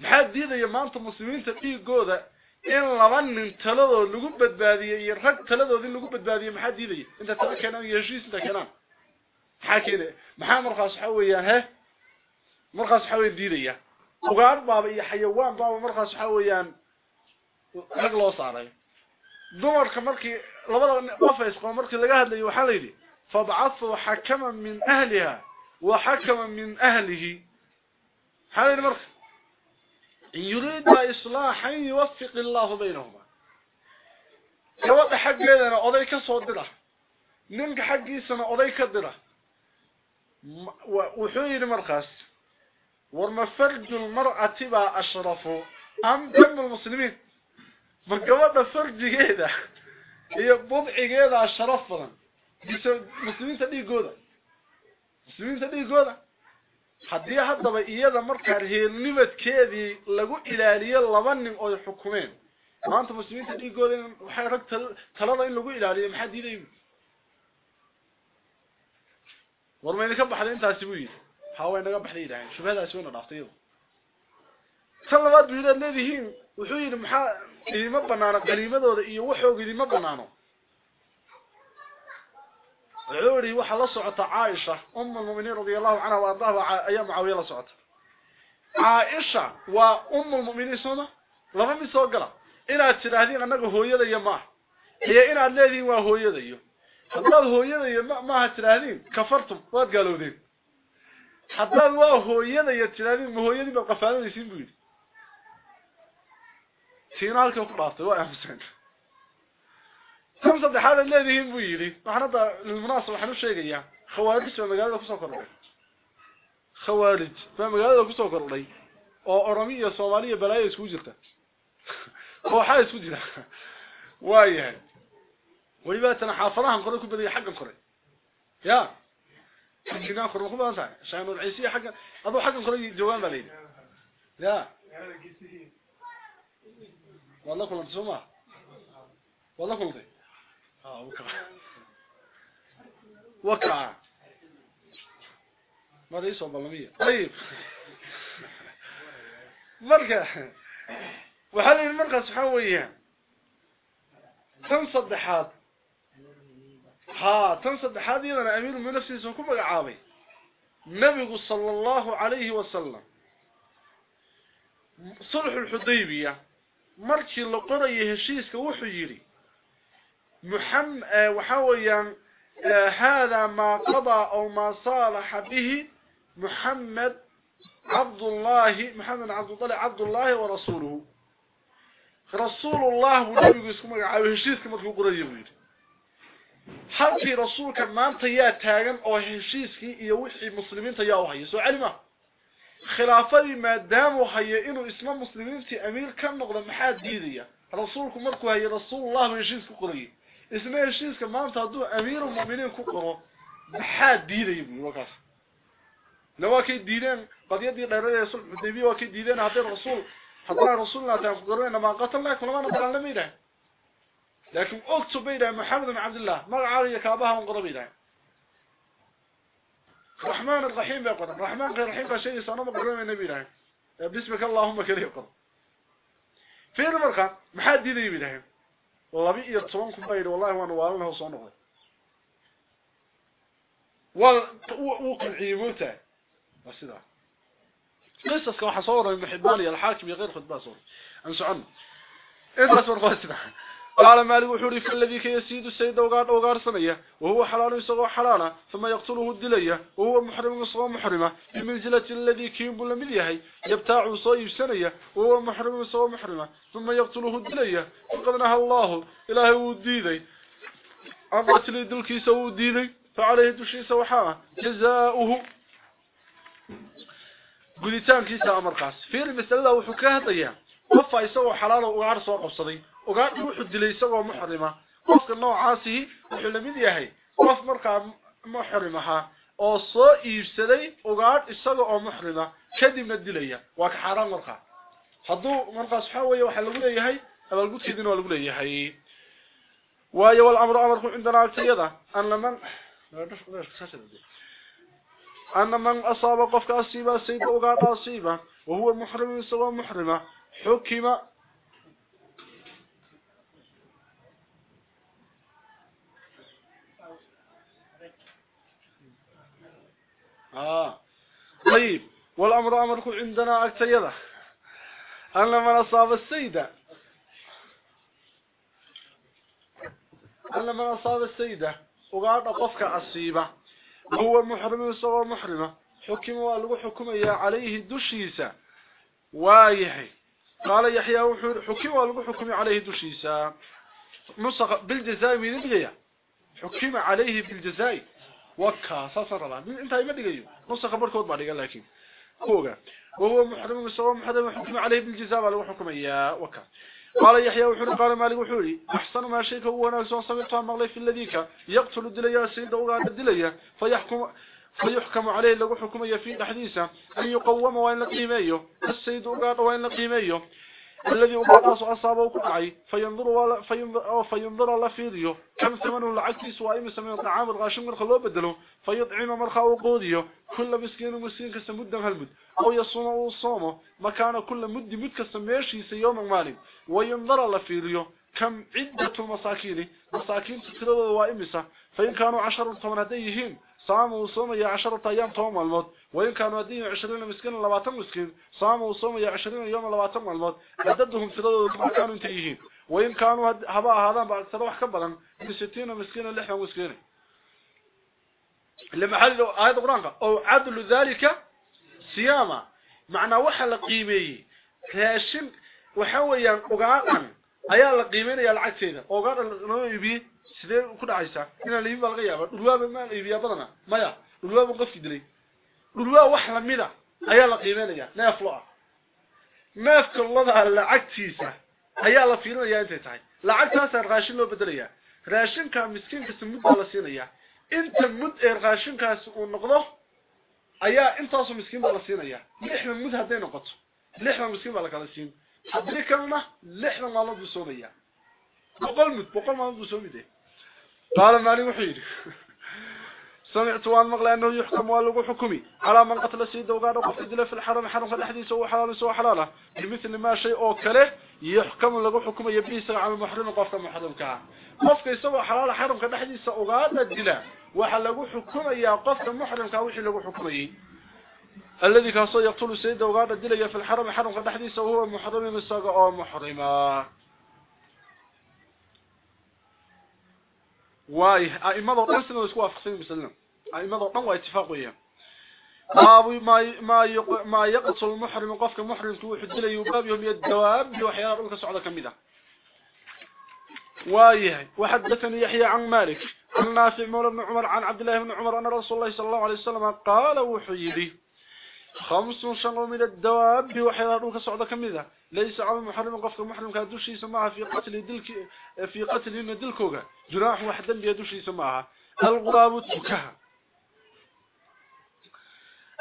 محاد ديدة يا ما مسلمين تقنيه قودة إن لمنين تلدو لقبت بادي يرهك تلدو ذي لقبت بادي محاد دي دي أنت تبكي نعم يجيس لك نعم حاكي لي محامر مركز حوية ها markaas waxa weeyaan diidaya ugaar baaba iyo xayawaan baaba markaas waxa weeyaan rag loo saaray dumarka markii labada qof isqoon markii laga hadlayo waxa la yiri fab'athu hakaman min ahliha wa hakaman min ahlihi hal marka يريد إصلاحا يوفق الله بينهما gabadha xaggeedana oday ka soo dira ninka xaggiisana oday ka dira wuxuu yidhi markaas ورما فرج المرأة تبع أشرف. أم دم المسلمين. فقوات فرج جيدة هي بضع جيدة أشرف. مسلمين تدي قودة مسلمين تدي قودة حد يحد با إيادة مرتع هي النبت كيدي لقو إلالية اللبنم أو الحكومين ما أنت مسلمين تدي قودة وحيرك تلالا إن لقو إلالية محد يدي ورما ينكب حد انت هسيبوين haway naga baxday yidhaaheen shubhadaasi wayna dhaaftay iyadu tan labaad buu yidhaad leedihiin wuxuu yidhi maxaa idima banaano qaniimadooda iyo waxooga idima banaano yidhi waxaa la socota caaisha um almu'miniin radia allahu canha wa ardaaha ayaa mucaawiya la socota caaisha waa um almu'miniin sooma laba mid soo gala inaad tidhaahdeen annaga hooyadayo maaha iyo inaad leedihiin waa hooyadayo haddaad hooyadayo maaha tidhaahdeen kafartum waad gaalowdeen haddaad waa hooyadayo tidhaahdeen ma hooyadii baad qafaalanaysiin buu yidhi tiina halkan ku dhaaftay waa aamuseen tan saddexaad aad leedihiin buu yidhi waxaan hadda lilmunaasab waxaan u sheegayaa khawaarij baa magaalada kusoo kordhay khawaarij baa magaalada kusoo kordhay oo oromi iyo soomaali iyo balaayo isku jirta kooxaa isku jira waayahay welibaatana xaafadahan kore ku badaya xaggan kore ya كان اخر وقت بس عشان العيسي والله كل سمع. والله كل آه وكع وكع طيب. مرقه وحل المرقه سبحان ويه كم ها تنصدحات أنا أمير من نفسي سوكم عابي نبي صلى الله عليه وسلم. صلح الحديبية. مركي لقرية هشيسك وحجيري محمد وحويا هذا ما قضى أو ما صالح به محمد عبد الله محمد عبد الله عبد الله ورسوله. رسول الله ونبي يسكم عاوي هشيسك ما تقول قريب حقي رسولك ما انت يا تاغن أو هيشيسك يا وخي مسلمين تيا وهي سو علمه خلافه ما دام وهي انه اسم المسلمين في امير كان نقض محاد ديديا رسولك مركو هي رسول الله هيشيسك قري اسم هيشيسك ما انت دو امير المؤمنين كقرو محاد ديديا بوكاس نواكي ديدان قضية دي غير رسول مدبي واكي ديدان هذا الرسول حضر رسولنا تنفقرون ما قتلناك ولما نبرا لميدان لكن اكتب بينا محمد بن عبد الله ما عاري كابها ونقرب بينا الرحمن الرحيم يقول الرحمن غير الرحيم شيء صنم قرب النبي له باسمك اللهم كريم يقول في المرقى محد دي بينا والله يتصونكم بيد والله وأنا والله وصنه ووقع عيموته بس ده. قصص كما حصور المحباني الحاكم غير خد باسور انسو عنه انت مرقاسنا قال مالك وحوري فالذي كيسيد السيد وقار وقار سنية وهو حلال يسوى حلالا ثم يقتله الدلية وهو محرم يسوى محرمة بمنزلة الذي كيم لمديهي يبتاع صيب سنية وهو محرم يسوى محرمة ثم يقتله الدلية فقد نهى الله إلهي وديدي لي دلكي سوى ديني فعليه دشي سوحاه جزاؤه. guditaankiisa amarkaas fiir masalada wuxuu ka hadlayaa qof isagoo xalaal oo ugaar soo qabsaday وقال روح دلي سوا محرمة قفك النوع عاسه وحل من يهي قف مركا محرمها وصو إيرسلي وقال إساق ومحرمة كدي من الدلي وقال حرام مركا حضو مركا سحاوية وحل قولي يهي أبل قد كدين وقولي يهي ويو الأمر أمركم عندنا التيادة أن لمن أن من أصاب قفك أصيبا سيد أغاد أصيبا وهو محرم سوا محرمة حكمة آه. طيب والأمر أمرك عندنا أكتيضة أن من أصاب السيدة. أن من أصاب السيدة. أغاد قفك أصيبا هو محرم سوى محرمة. حكم والغو حكميا عليه دشيسا وايحي قال يحيى حكم والغو حكم عليه دشيسا نسخ من بغيا حكم عليه بالجزاء. وكا صصر الله انت اي بدغيو نسخ بركود ما دغ لكن. كوغا وهو محرم سوى محرم حكم عليه بالجزاء والغو حكميا وكا. قال يحيى وحور قال مالك وحوري أحسن ما شيء هو أنا سو سمعته مغلي في الذيك. يقتل الدليا سيد اوغاد الدليا فيحكم فيحكم عليه لو حكميه في حديثه أن يقوم وإن قيميه السيد اوغاد وإن قيميه الذي أصاب أصابه كدعي فينظر ولا فينظر أو فينظر الله فيديو. كم ثمنه لعكتي سواء مسمى الطعام الغاشم من خلوه بدله. فيطعم مرخى وقوديه. كل مسكين ومسكين كسمد هالمد. أو يصوم الصوم مكان كل مد مد كسميشي سيوم مالي وينظر الله فيديو. كم عدة المساكين مساكين تتلوه وائمسة فإن كانوا عشر ثمانتيهم صاموا وصوموا يا عشرة أيام توم الموت وإن كانوا أدين عشرين مسكين لباتن مسكين. صاموا وصوموا يا عشرين يوم لباتن الموت عددهم في ما كانوا انتهيين وإن كانوا هباء هذا بعد تروح كبرا بستين مسكين لحظة مسكين. لما حل آية القرآن أو عدل ذلك صيامة معنى وحل قيمي راشن وحويا أقاقا ayaa la qiimeynaya lacagteeda iibiye sidee ku dhacaysa in la iibiyo laga yaabo dhulwaaba ma iibiyo badana maya dhulwaaba qof dilay dhulwaa wax lamida ayaa la qiimeynaya neef lo ah neefka lada lacagtiisa ayaa la fiirinaya intay tahay lacagtaas raashin loo bedelaya raashinka miskiinka mud la siinaya inta mud ee raashinkaas uu noqdo ayaa intaas miskiin la siinaya lixdan mud haday noqoto lixdan miskiin baa la kala siin haddii kalena lixdan maalmood buu soomaya boqol mud boqol maalmood buu soomide maali wuxuu yidhi سمعت وأن مغلى أنه يحكم ولو حكمي. على من قتل سيده وقال قف دله في الحرم حرم الحديث هو حلال سو حلاله. بمثل ما شيء أو كله يحكم لو حكم يبيس على المحرم قف محرم كا قف يسوى حلال حرم كدحديس اوغاد دله waxa lagu xukumayaa qofka muxrimka wixii lagu xukumayay الذي كان يقتل سيده وقال دليا في الحرم حرم قدحديسه وهو محرم مساق أو محرما واي أي مدو درسنا اسكو افسين مسلم أي مدو طن واي اتفاقيه [LAUGHS] أبو ما ما ما يقتل المحرم قفك محرم تو خدلي وباب يوم الدواب وحيار كل سعده كميدة. واي وحدثني يحيى عن مالك. عن ناس مولى بن عمر عن عبد الله بن عمر أن رسول الله صلى الله عليه وسلم قال وحيدي خمس شنر من الدواب وحيار كل سعده كميدة. ليس على المحرم قف المحرم كدوشي سماها في قتل دلك في قتل دلكوغا. جراح وحدا بيدوشي سماها. الغراب تكها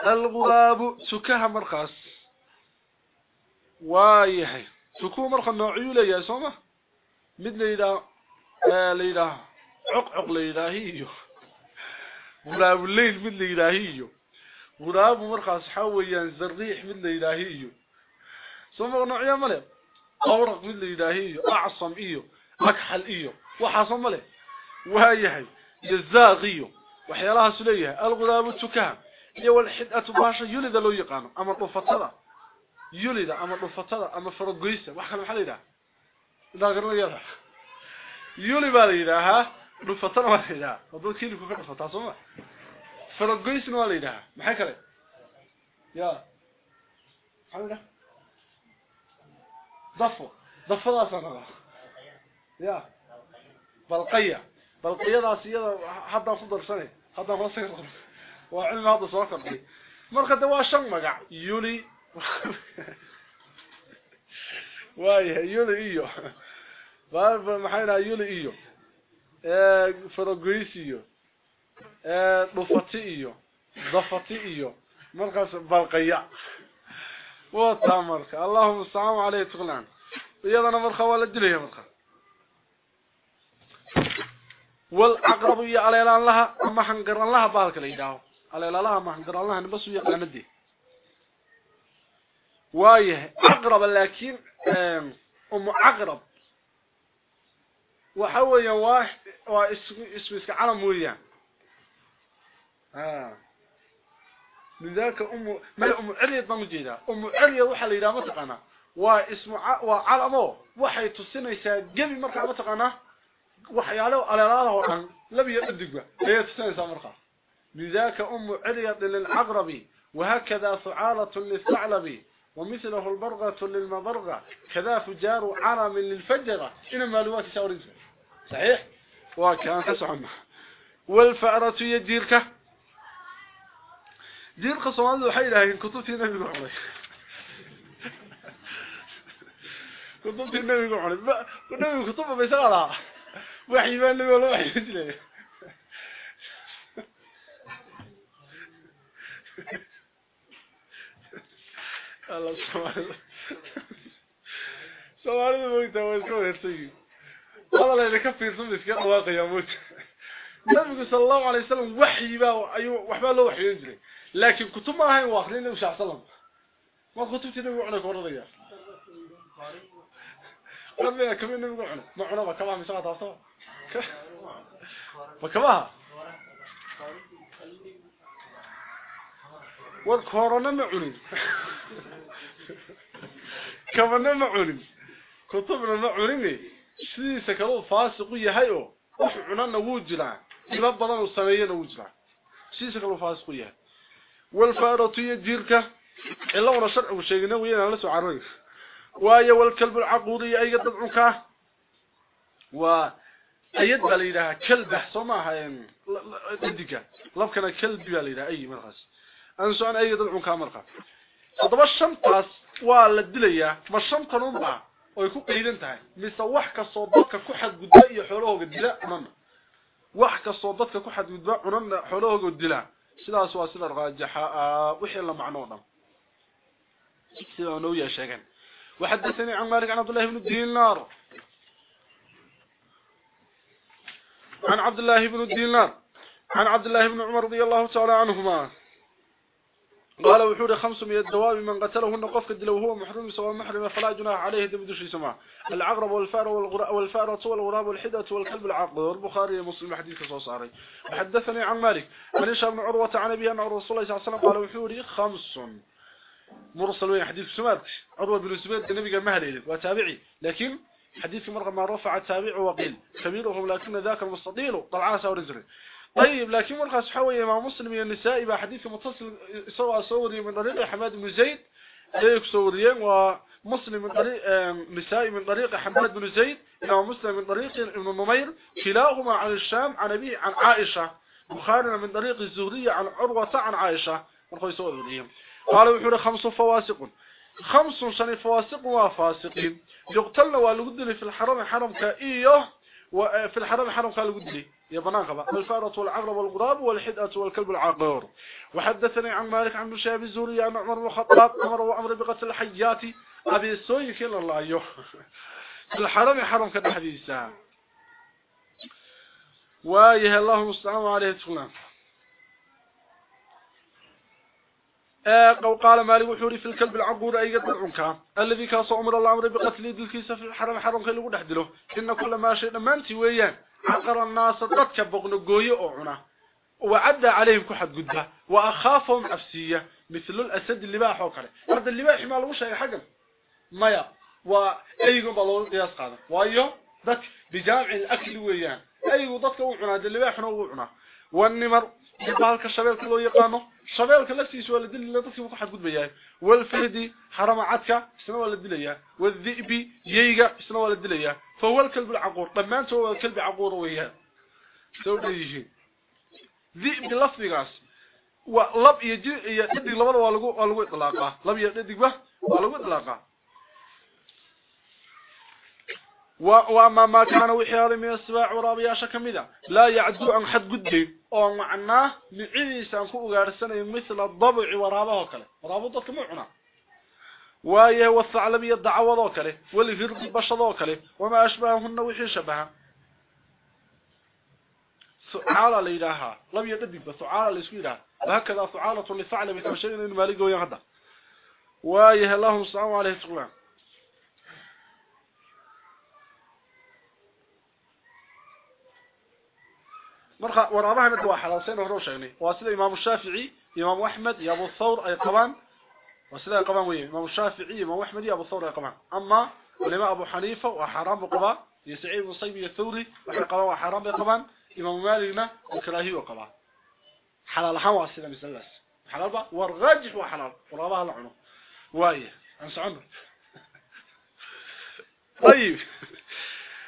الغراب تكها مرقص وايه. تكو مرق نوعيو ليا سوما. مثل إذا ليلة. عقعق ليلهيو غراب الليل مثل إلهيو غراب مرخص حويا زريح ثم نوعيا ملي أورق مثل إلهيو أعصم إيو أكحل إيو وحصم ملي وهايهي يزاغيو وحيالها سلية الغراب التكام يو الحدة باشا يولد لو يقانو أما الرفترة يولد وحكا محل إله dhaqarnayada yuli baa la yidhaahaa dhufatana waa la yidhahaa wadada kilibku ka dhufataa sooma faragoysna waa la yidhahaa maxay kale ya maxaa yidhaha ضفوا ضفوا راسنا يا. بلقية. بلقية راسية حتى صدر سنة حتى فصير وعلم هذا صوكر لي مرقة دواء شنق مقع. يولي. وايه يولي إيو. فارف المحينا يولي إيو. آه، فرقويس إيو. آه، ضفتي إيو. ضفتي إيو. مرقة بلقية. Allahuma astacaan caleyhi tuqlan iyadana marka waa la dilaya marka والعقرب يا عليلان لها أما حنقران لها بالك ليداو عليلان لها ما حنقران لها بس يقاندي وايه عقرب لكن آم عقرب وحويا واحد واسم اسم علم ويان آه. لذلك أم ما إيه؟ أم علي ضمجينا أم علي روح ليلى متقنا واسم وعلمه وحي تسنيسا جبي مرقى متقنا وحي له على راله عن لبي يدق هي تسنيسا مرقى لذلك أم علي للعقربي. وهكذا سعالة للثعلبي. ومثله البرغة للمبرغة كذا فجار عرم للفجرة. إنما مالوات ساورين صحيح؟ وكان حسو عمه والفأرة يجيركه ديرك صوال ذو حيلة هي كتبتي النبي عليه كتبتي النبي عليه النبي كتبه بيسالها وحي ما النبي ولا وحي يجلي الله سبحانه سوالي مويتا ويسكو هرسي والله لا يكفي ثم يسكن واقع يموت النبي صلى الله عليه وسلم وحي با ايو وحبا له وحي ينزل لكن كتب ما هي واخلين الله عليه وسلم ما كتبت النبي عليك ورضيا ربنا كم النبي عليك ما عنا ما كمان. مساعد أصلا ما كمان والكورونا كمان ما عنين كتبنا wax cunana wuu jiraa ila badan uu sameeyana wuu jiraa sidiisa kaloo faasiq u yahay aqudi ay dadcunka waa ayad baa leeyahay kalba somaha didiga labkana kalbi baa leeyahay ay markaas aan soo ay dadcunka markaa hadaba shantaas waa la dilayaa ma shantan un baa way ku qeydan tahay mise wax kasto dadka ku xadgudba iyo xoolahooga dila cunana wax kasto dadka ku xadgudba cunana xoolahooga dila sidaas waa sida raajixa wixii la macno dhan. Sida noo yaa sheegan وحدثني عن عبد الله بن دينار عن عبد الله بن دينار عن عبد الله بن عمر رضي الله تعالى عنهما قال وحود خمس من الدواب من قتلهن قفك الدلو وهو محرم سواء محرم فلا جناح عليه دمدش سماع. العقرب والفار والفارة والغراب والحدة والكلب العقد والبخاري مسلم حديث صوصاري وحدثني عن مالك. من إشار بن عروة عن أبي أن رسول الله صلى الله عليه وسلم قال وحوري خمس مرسل وين حديث سمات عروة بن سبيت النبي قال مهلي وتابعي. لكن حديث مرة ما رفع التابع وقيل. كبيرهم لكن ذاك المستطيل. طلعنا سور زري طيب لكن مرخص حوي امام مسلم النساء بحديث متصل سوى سوري من طريق حماد بن زيد عليك سوريين ومسلم من طريق نساء من طريق حماد بن زيد امام مسلم من طريق ابن نمير كلاهما عن الشام عن ابي عن عائشة. بخاري من طريق الزهريه عن عروة عن عائشة. مرخص سوريين قالوا وحور خمس فواسق. خمس شن فواسق وفاسقين. يقتلنا والغدل في الحرم حرم كايه وفي الحرم حرم قال الغدل يا بنانقبا الفارة والعقرب والغراب والحدأة والكلب العاقر وحدثني عن مالك عن مشاب الزوري عن عمر الخطاب عمر وعمر بقتل الحيات. أبي السوي كل الله [LAUGHS] في الحرم حرم كالحديثة وايه الله مستعان عليه تقلان قال مالك وحوري في الكلب العقور أي قد العنكا الذي كاس عمر الله أمر بقتل دلكيس في الحرم حرم لو دخدلو إن كل ما شيء دمانتي ويان عقر الناس ضدك بقنقويه أو عنا وعدى عليهم كحد قدها وأخافهم عفسيه مثل الأسد اللي باحو كره هذا اللي باح ما لو شيء حقا مايا وايغو بالو قياس قاده وايو دك بجامع الأكل ويان ايغو دك و عنا دلباحنا و عنا والنمر. بالka shabeelka loo yaqaano شبيلك لفتيس ولا دليل لطفي وقح قد بياه والفهدي حرم عتكا سنه ولا دليه والذئب ييقا سنه ولا دليه فهو الكلب العقور. طب ما انت هو الكلب عقور وياه؟ سو ديجي ذئب لفتي غاس ولب يجي يدي لبد وا لو وا لو إطلاقا. لب يدي وا لو إطلاقا. وما ما كان وحيار من السباع ورابيا شكمده لا يعدو عن حد قدين أو معناه نعيسا كو غارسنay مثل الضبع ورابه كله ورابه dadka ma cuna waaye والثعلب يدعوده كله والفرد بشده كله وما اشبههن وحي شبهه سعال ليلها لم يددك بسعال ليسو يلها وهكذا سعالة لثعلب تمشين إن مالك ويهدى وايه اللهم صلى عليه وسلم مرخه ورابعه مد واحد حسين هروش يعني. واسده إمام الشافعي إمام أحمد يا أبو الثور أي قوام واسده قوام وي إمام الشافعي إمام أحمد يا أبو الثور يا قوام أما علماء أبو حنيفة وحرام قبا يسعي وصيبي الثوري وحنا قوام حرام قبان إمام مالك ما الكراهيه وقبا حلال حوا اسده مثلث حلال ورجح وحلال ورابعه العنو وايه أنس عمر. [LAUGHS] طيب.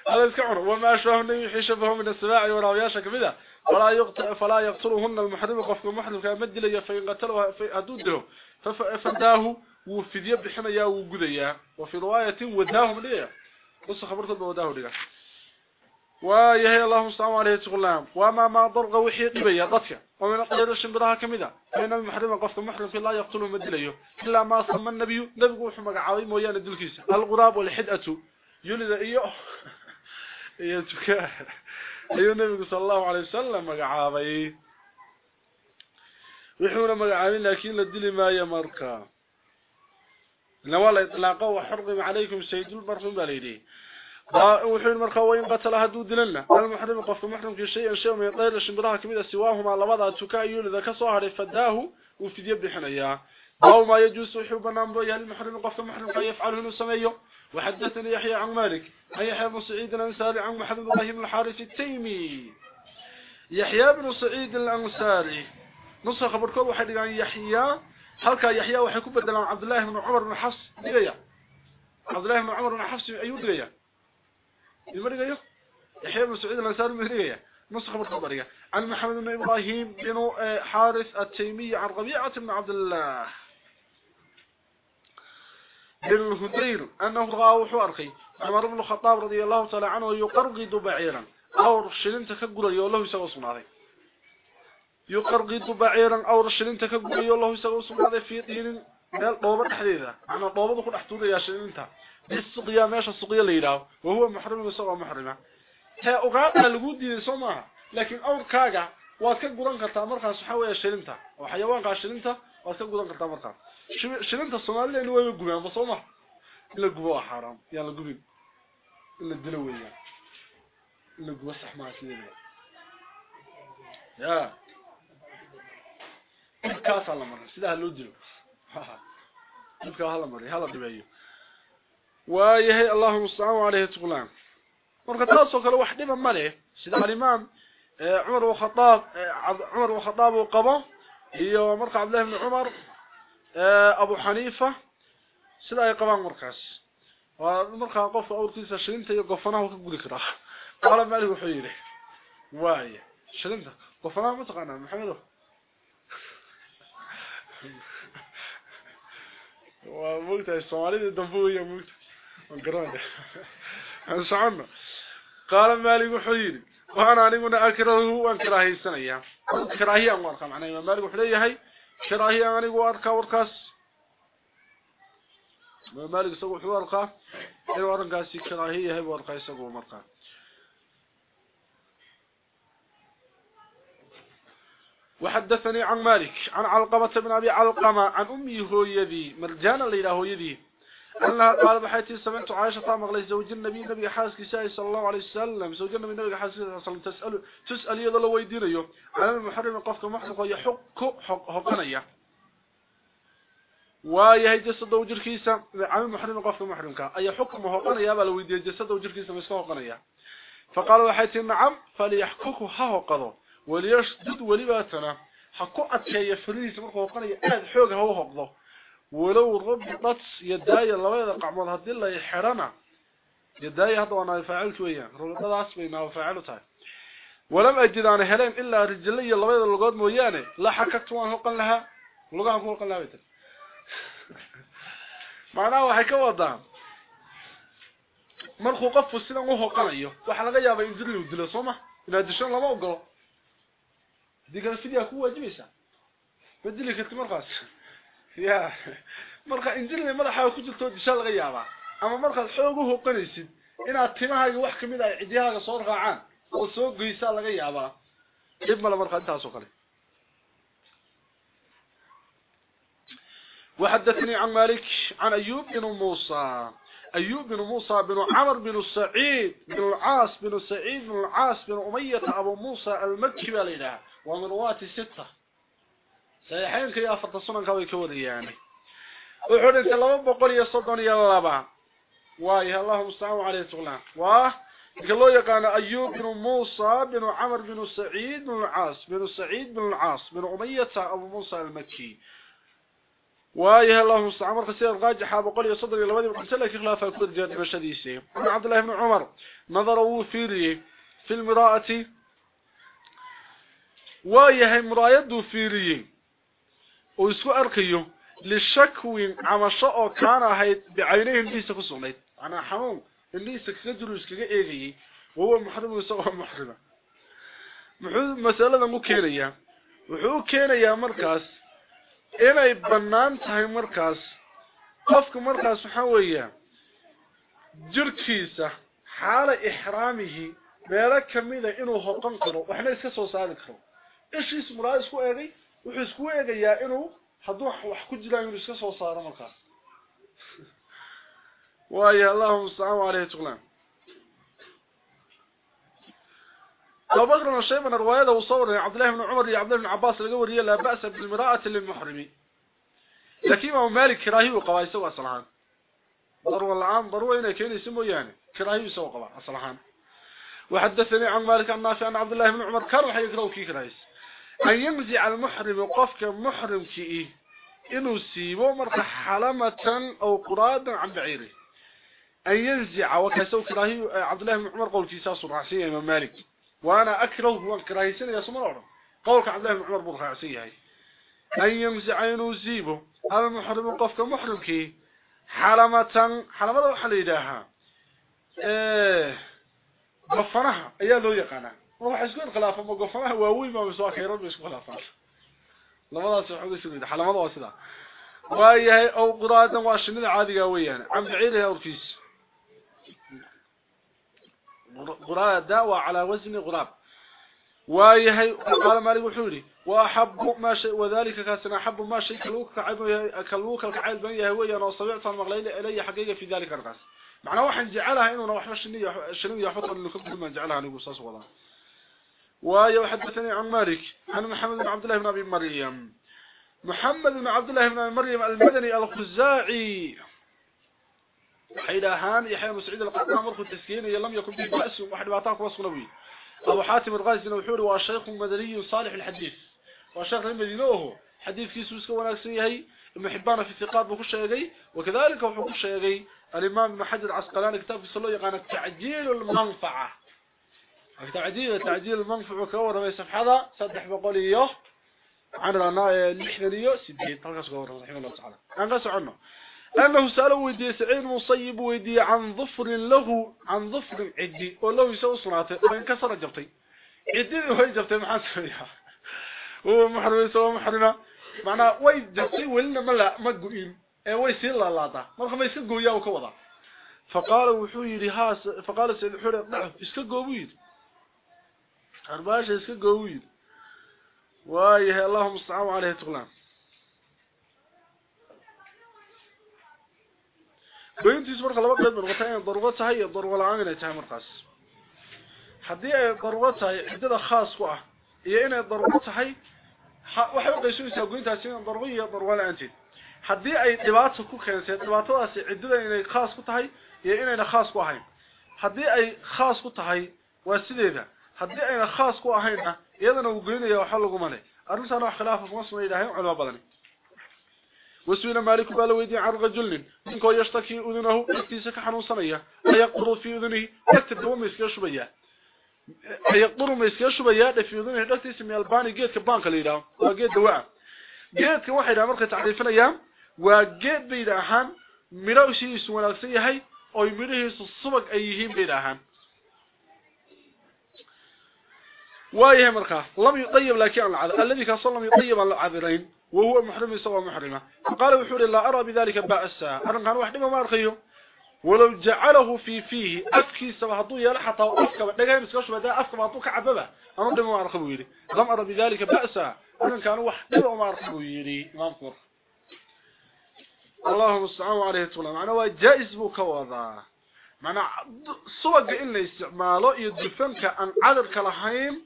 هذا الكعر وما أشبه النبي حشبه من السباع وراوياشا كمذا فلا يقتل فلا يقتلهن المحرم قفك المحرم كان مدليا فإن قتلوا هدوده ففداه وفديه بحنيا وقديا. وفي رواية وداهم ليه بص خبرته وداه ليه ويهي الله صلى عليه وسلم. وما ما ضرق وحي قبيا ضدك ومن قدر الشمبرها كمذا فإن المحرم قفك المحرم لا يقتله مدليه إلا ما صم النبي نبي وحمق عظيم ويان الدلكيس. الغراب والحدأة. يولد إياه. إيه، يجوك أيها النبي صلى الله عليه وسلم مقعابي ويحونا مقعابين لكن لدل ما يمرك نوال إطلاقه وحرقم عليكم سيد المرحوم باليدي وحين مرقه وين قتل هدود لنا. المحرم قف محرم كل شيء شيء من يطير الشمبراه كميدة سواهم على وضع تكايو لذا كصوهر فداه وفي ذيب الحنية أو ما يجوز وحبنا مبيا يعني المحرم قف محرم كي يفعله نسميه وحدثني يحيى عن مالك عن يحيى بن سعيد الأنساري عن محمد بن بن الحارث التيمي. يحيى بن سعيد الأنساري نص خبر كل واحد عن يحيى. هل كان يحيى وحي كبدل عن عبد الله بن عمر بن حفص؟ دغيا عبد الله بن عمر بن حفص ايو دغيا يمرغيو يحيى بن سعيد الأنساري مهريا نص خبر خبريا عن محمد بن إبراهيم بن حارث التيمي عن ربيعة بن عبد الله. للهدير أنه غاوح وأرخي عمر بن الخطاب رضي الله تعالى عنه يقرقد بعيرا. أو رشلين تكقل يقول له يسوى صناري يقرقد بعيرا أو رشلين تكقل يقول له يسوى صناري في دين الطوبة الحديثة عمر الطوبة دخل أحتوري يا شلينتا بالسقية ماشا السقية ليلة وهو محرم وسوى محرمة. هي أغاقة الودي لسوما لكن أول كاقة وكقران قطع مرخا سحاوي يا شلينتا وحيوان قطع مرخا وكقران قطع شلنت الصومالي لو يغوا ما يعني صومح إلا غوا حرام. يلا غبي إلا دلويا نغوا صح ماشي يا. يا كاس على مرة. سلاه لو دلو نبقى على مرة. هلا دبي ويهي اللهم صل عليه تقولان ورقت راسه لو واحد ما له سلاه الإمام آه، عمر وخطاب آه، عمر وخطاب وقبه هي عمر عبد الله بن عمر. Abu Hanifa sida ay qabaan markaas waa marka qof awrkiisa shilinta iyo gofanaha ka gudi kara qala maali wuxuu yiri waaya shilinta gofanaha ma taqaanaa maxamedo ومقتها الصومالية الدنبوية مقتها وقرانة انسعنا قال مالك وحيري وانا انيقنا اكره وان كراهي السنة كراهي ان واركا معنا امام مالك وحيري هاي كراهي ان انيقوا اركا واركاس امام مالك سوى حواركا اي واركاسي كراهي هاي واركا يسوى مركا وحدثني عن مالك عن علقمة بن أبي علقمة عن أمي هو يذي مرجانا ليلة هو يذي قال قال بحيث سمعت عائشة طعم غلي زوج النبي النبي حاسك شاي صلى الله عليه وسلم. زوج النبي النبي حاسك صلى الله عليه وسلم. تسأل تسأل يدا ويدير يوم أنا المحرم قفته محفوظ يحق حق ويا هي جسد وجركيسا عم المحرم قفته محرمك أي حكم حقنيا با لو يدي جسد وجركيسا ما سو حقنيا فقال بحياتي نعم فليحققه ها قضى وليشدد ولباتنا حقو اتكيف ليس مخوقنيا اد حوقه هو حقضه ولو ربطت يداي لويد قعمود هدي لا يحرنا يداي هذا وأنا فاعلت ويا ربطت اس بما فعلته ولم أجد أنا هلين إلا رجلي لويد لغود مويانه لا حكت وان قلنا لها. لغان قول قلنا بيت. [LAUGHS] معناه هيك وضعها من خوقف السلام هو قليه وحنا لا يابا ان دلو دله سوما إن ادشن لما اوغلو ديغان سيدي اكو واجبيسا بدلك التمر خاص يا مرخا انزل لي مرخا حاول كجلتو ديشال غيابا. أما مرخا خوغو هو قنيسيد إن اتيمهاي واخ كميد اي عيدياغا سوورقا عان أو سو غيسا لا غيابا ديب مل مرخا انتا وحدثني عن مالك عن أيوب بن موسى. أيوب بن موسى بن عمر بن سعيد بن العاص بن سعيد بن العاص بن أمية أبو موسى المكي عليه ومن رواة سته سيحين كي أفضل كوي كوري يعني. وحد إنت لما بقول يصدني يلابا وإيه الله مستعان عليه تغلان واه قالوا يقان أيوب بن موسى بن عمر بن سعيد بن العاص بن سعيد بن العاص بن أمية أبو موسى المكي. وإيه الله مستعان. مرخ سيد الغاجحة بقول يصدر لبدي وقلت لك خلافة كود جاد بشديسي ابن عبد الله بن عمر نظروا فيري في المراءة وايه مرايد فيري ويسكو أركيو للشكوين عما شاء كان هيد بعينيه ليس كسونيت أنا حموم ليس كدروس كغا ايغي وهو محرم وسوى محرمه محو مسألة مو كينيا وحو كينيا مركز inay bannaan tahay markaas qofka markaas waxaa weeya jirkiisa xaala ixraamihi meelo kamida inuu hoqon karo waxna iska soo saari karo ishiis muraa isku eegay wuxuu isku eegayaa inuu hadduu wax ku jiraan inuu iska soo saaro markaas waayo allahuma mustacaan caleyhi tuqlaan أبو بكر الشيء من الرواية وصور عبد الله بن عمر عبد الله بن عباس لقوري لا بأس بالمراءة للمحرم لكن ما مالك كراهي وقواي سوى أصلحان ضروا العام ضروا إنا كان يسموا يعني كراهي سوى قواي أصلحان وحدثني عن مالك عن نافع عن عبد الله بن عمر كانوا حيقروا كي كراهيس أن يمزع المحرم وقفك محرم كي إنه سيبو مرق حلمة أو قرادا عن بعيره. أن ينزع وكسو كراهي عبد الله بن عمر قول في ساس الرعسية إمام مالك. وأنا أكره وكراهيسن يا سمر قولك عبد الله بن عمر بن راسيه أن يمزع إنه زيبه هذا محرم قفك محرمك حلمه حلمه waxa la yiraahaa ee gofanaha ayaa loo ما حسكون خلافه ما قفره واوي ما مسوا خيرون مش خلافه لماذا سحوذي سنيد حلما الله سلا وايه أو قراءة واشنين عادي قويانا يعني؟ عم بعيره ارفيس قراءة داوة على وزن غراب. وايه قال مالك وحولي وأحب ما شيء وذلك كاسنا أحب ما شيء كلوك كلوك الكعب بني يهوي أنا وصبعت المغليل إلي حقيقة في ذلك الغاز معنى واحد جعلها إنه واحد شنو يحفظ اللي خطب من جعلها نقول ساس والله waayo حدثني عن مالك. عن محمد بن عبد الله بن أبي مريم. محمد بن عبد الله بن أبي مريم المدني الخزاعي. حيداهان يحيى مسعود القطان مرخو التسكين. لم يكن به بأس واحد باتاك وصلوي أبو حاتم الغازي نوحوري والشيخ مدني صالح الحديث والشيخ المدينوه حديث في سوسك وناكسيه المحبان في الثقات بكل شيء وكذلك وحكو كل شيء الإمام ابن حجر العسقلاني كتاب في الصلاة يقال تعجيل المنفعة. تعجيل تعجيل وكورة في صفحة صدح بقوليه عن العناية اللحنية سيدي طلقة صغورة رحمه الله تعالى. أنقص عنه. أنه سأله ويدي سعيد مصيب ويدي عن ظفر له عن ظفر عدي. ولو يسوي صلاته وإن كسر جبتي. عدي وهي جبتي فيها هو محرم يسوي محرمة. معنى وي جبتي ولنا ملا مقوئين وي سير الله الله مرخ ما يسير قويا وكوضا فقال وحوي لهاس فقال سيد الحوري ضعف اسكا قويد أرباش يسك قويل وايه اللهم استعاموا عليه تغلام بنتي سمرك الله بقلت من غطين ضرغتها هي الضرغة العاملة تامر قاس حدية ضرغتها هي حددها خاص قوة هي إنا ضرغتها هي وحيو قيسو يساقينتها سينا ضرغية ضرغة العاملة haddii ay dhibaato ku keenay dhibaatoas cidda inay khaas ku tahay iyo inayna khaas ku ahayn haddii ay khaas ku tahay waa sideeda haddii ayna khaas ku ahaynna iyadana uu goynaya waxa laguma leh arrintan wax khilaaf kuma soo ilaahay culimo badan وسئل مالك بلا ويدي عن رجل منكو يشتكي اذنه اكتيس كحنون سنيه يقر في اذنه يكتب دو ميسكا شبيا يقر ميسكا شبيا في اذنه دكتيس من الباني جيت بانك ليدا وجيت دواء جيت waxay dhaa markay tacdiifinayaan waa geed bay dhahan midhowshiisu wanaagsan yahay oo midhihiisu subag ay yihiin bay dhahan وايه مركا لم يطيب لكن العذر الذي كان لم يطيب العذرين وهو محرم سوى محرمة. فقال وحور لا أرى بذلك بأسا أنا كان واحد ما أرخيه. ولو جعله في فيه أفكي سوى هدو يلا حتى افك دغاي مسكش بدا افك ما تو كعببة. أنا دم ما أرخيه يري لم أرى بذلك بأسا أنا كان واحد ما أرخيه يري امام اللهم استعان عليه طول معنا جائز بو كوضا معنى سوق إن استعماله يدفنك أن عذر كلهين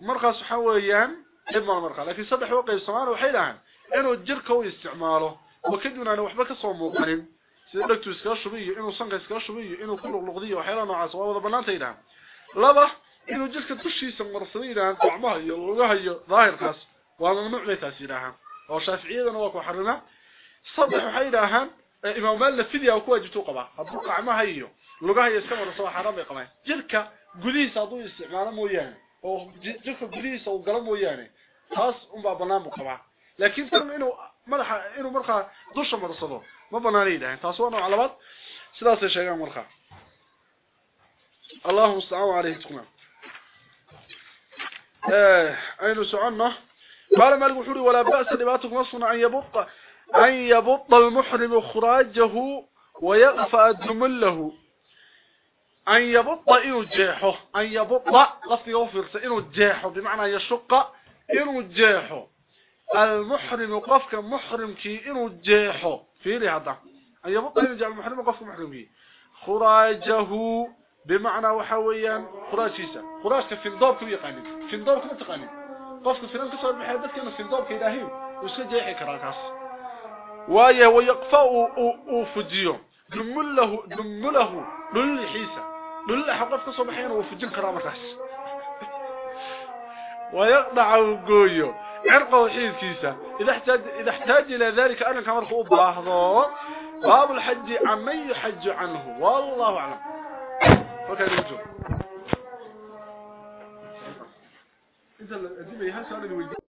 مرخص حويان ابا مرخص. لكن صدح وقي السمان وحيلان إنه جيركه ويستعماله وكدنا أنا وحبه كسومو قرين سيدكتو اسكا شبيه إنه سنقه اسكا شبيه إنه كلو لقديه وحيلان وعاص وابا بنانته يدان لبا إنه جيركه تشيس مرصدي يدان قعمه يلوغه يو ظاهر خاص. وأنا نعلي تاسيرها أو شافعية أنا وكو حرنا. صدح وحيلان إمام مالنا فيديا وكو اجتو قبا ابو قعمه هيو لوغه يسكمر سو حرام يقمه جيركه قديس اضو يستعماله مو oo jirka gudihiisa uu galo mooyaane taas un baa banaan buu qabaa laakiin tan inuu madaxa inuu markaa dusha marsado ma banaanay dhahay taas waa nooc labaad sidaas ay sheegaan markaa اللهم استعان عليه تقنا إيه اين سعنا قال مالك وحوري ولا بأس لباتك مصنع أن يبط أن يبط المحرم خراجه ويغفى دمله أن يبط إنه جيحه أن يبط لفظي وفرس إنه جيحه بمعنى يشق إنه جيحه المحرم قفك محرم كي إنه جيحه في لي هذا. أن يبط إنه جاء المحرم قفك محرم كي. خراجه بمعنى وحويا. خراجيسا خراجك في الدور كم يقاني في الدور كم تقاني قفك في لنك صار بحياتك أنه في الدور كإلهي وسكا جيحي كراكاس ويقفأ وفجيه دمله دمله دل حيسه دل حقف كسو بخين وفجين كرامتاس ويقطع وقويه عرقه وحيدكيسه إذا احتاج إذا احتاج إلى ذلك أنا كمان خو بأهضو. باب الحج عمن يحج عنه. والله أعلم. فكر يجو انت الذي هل سؤال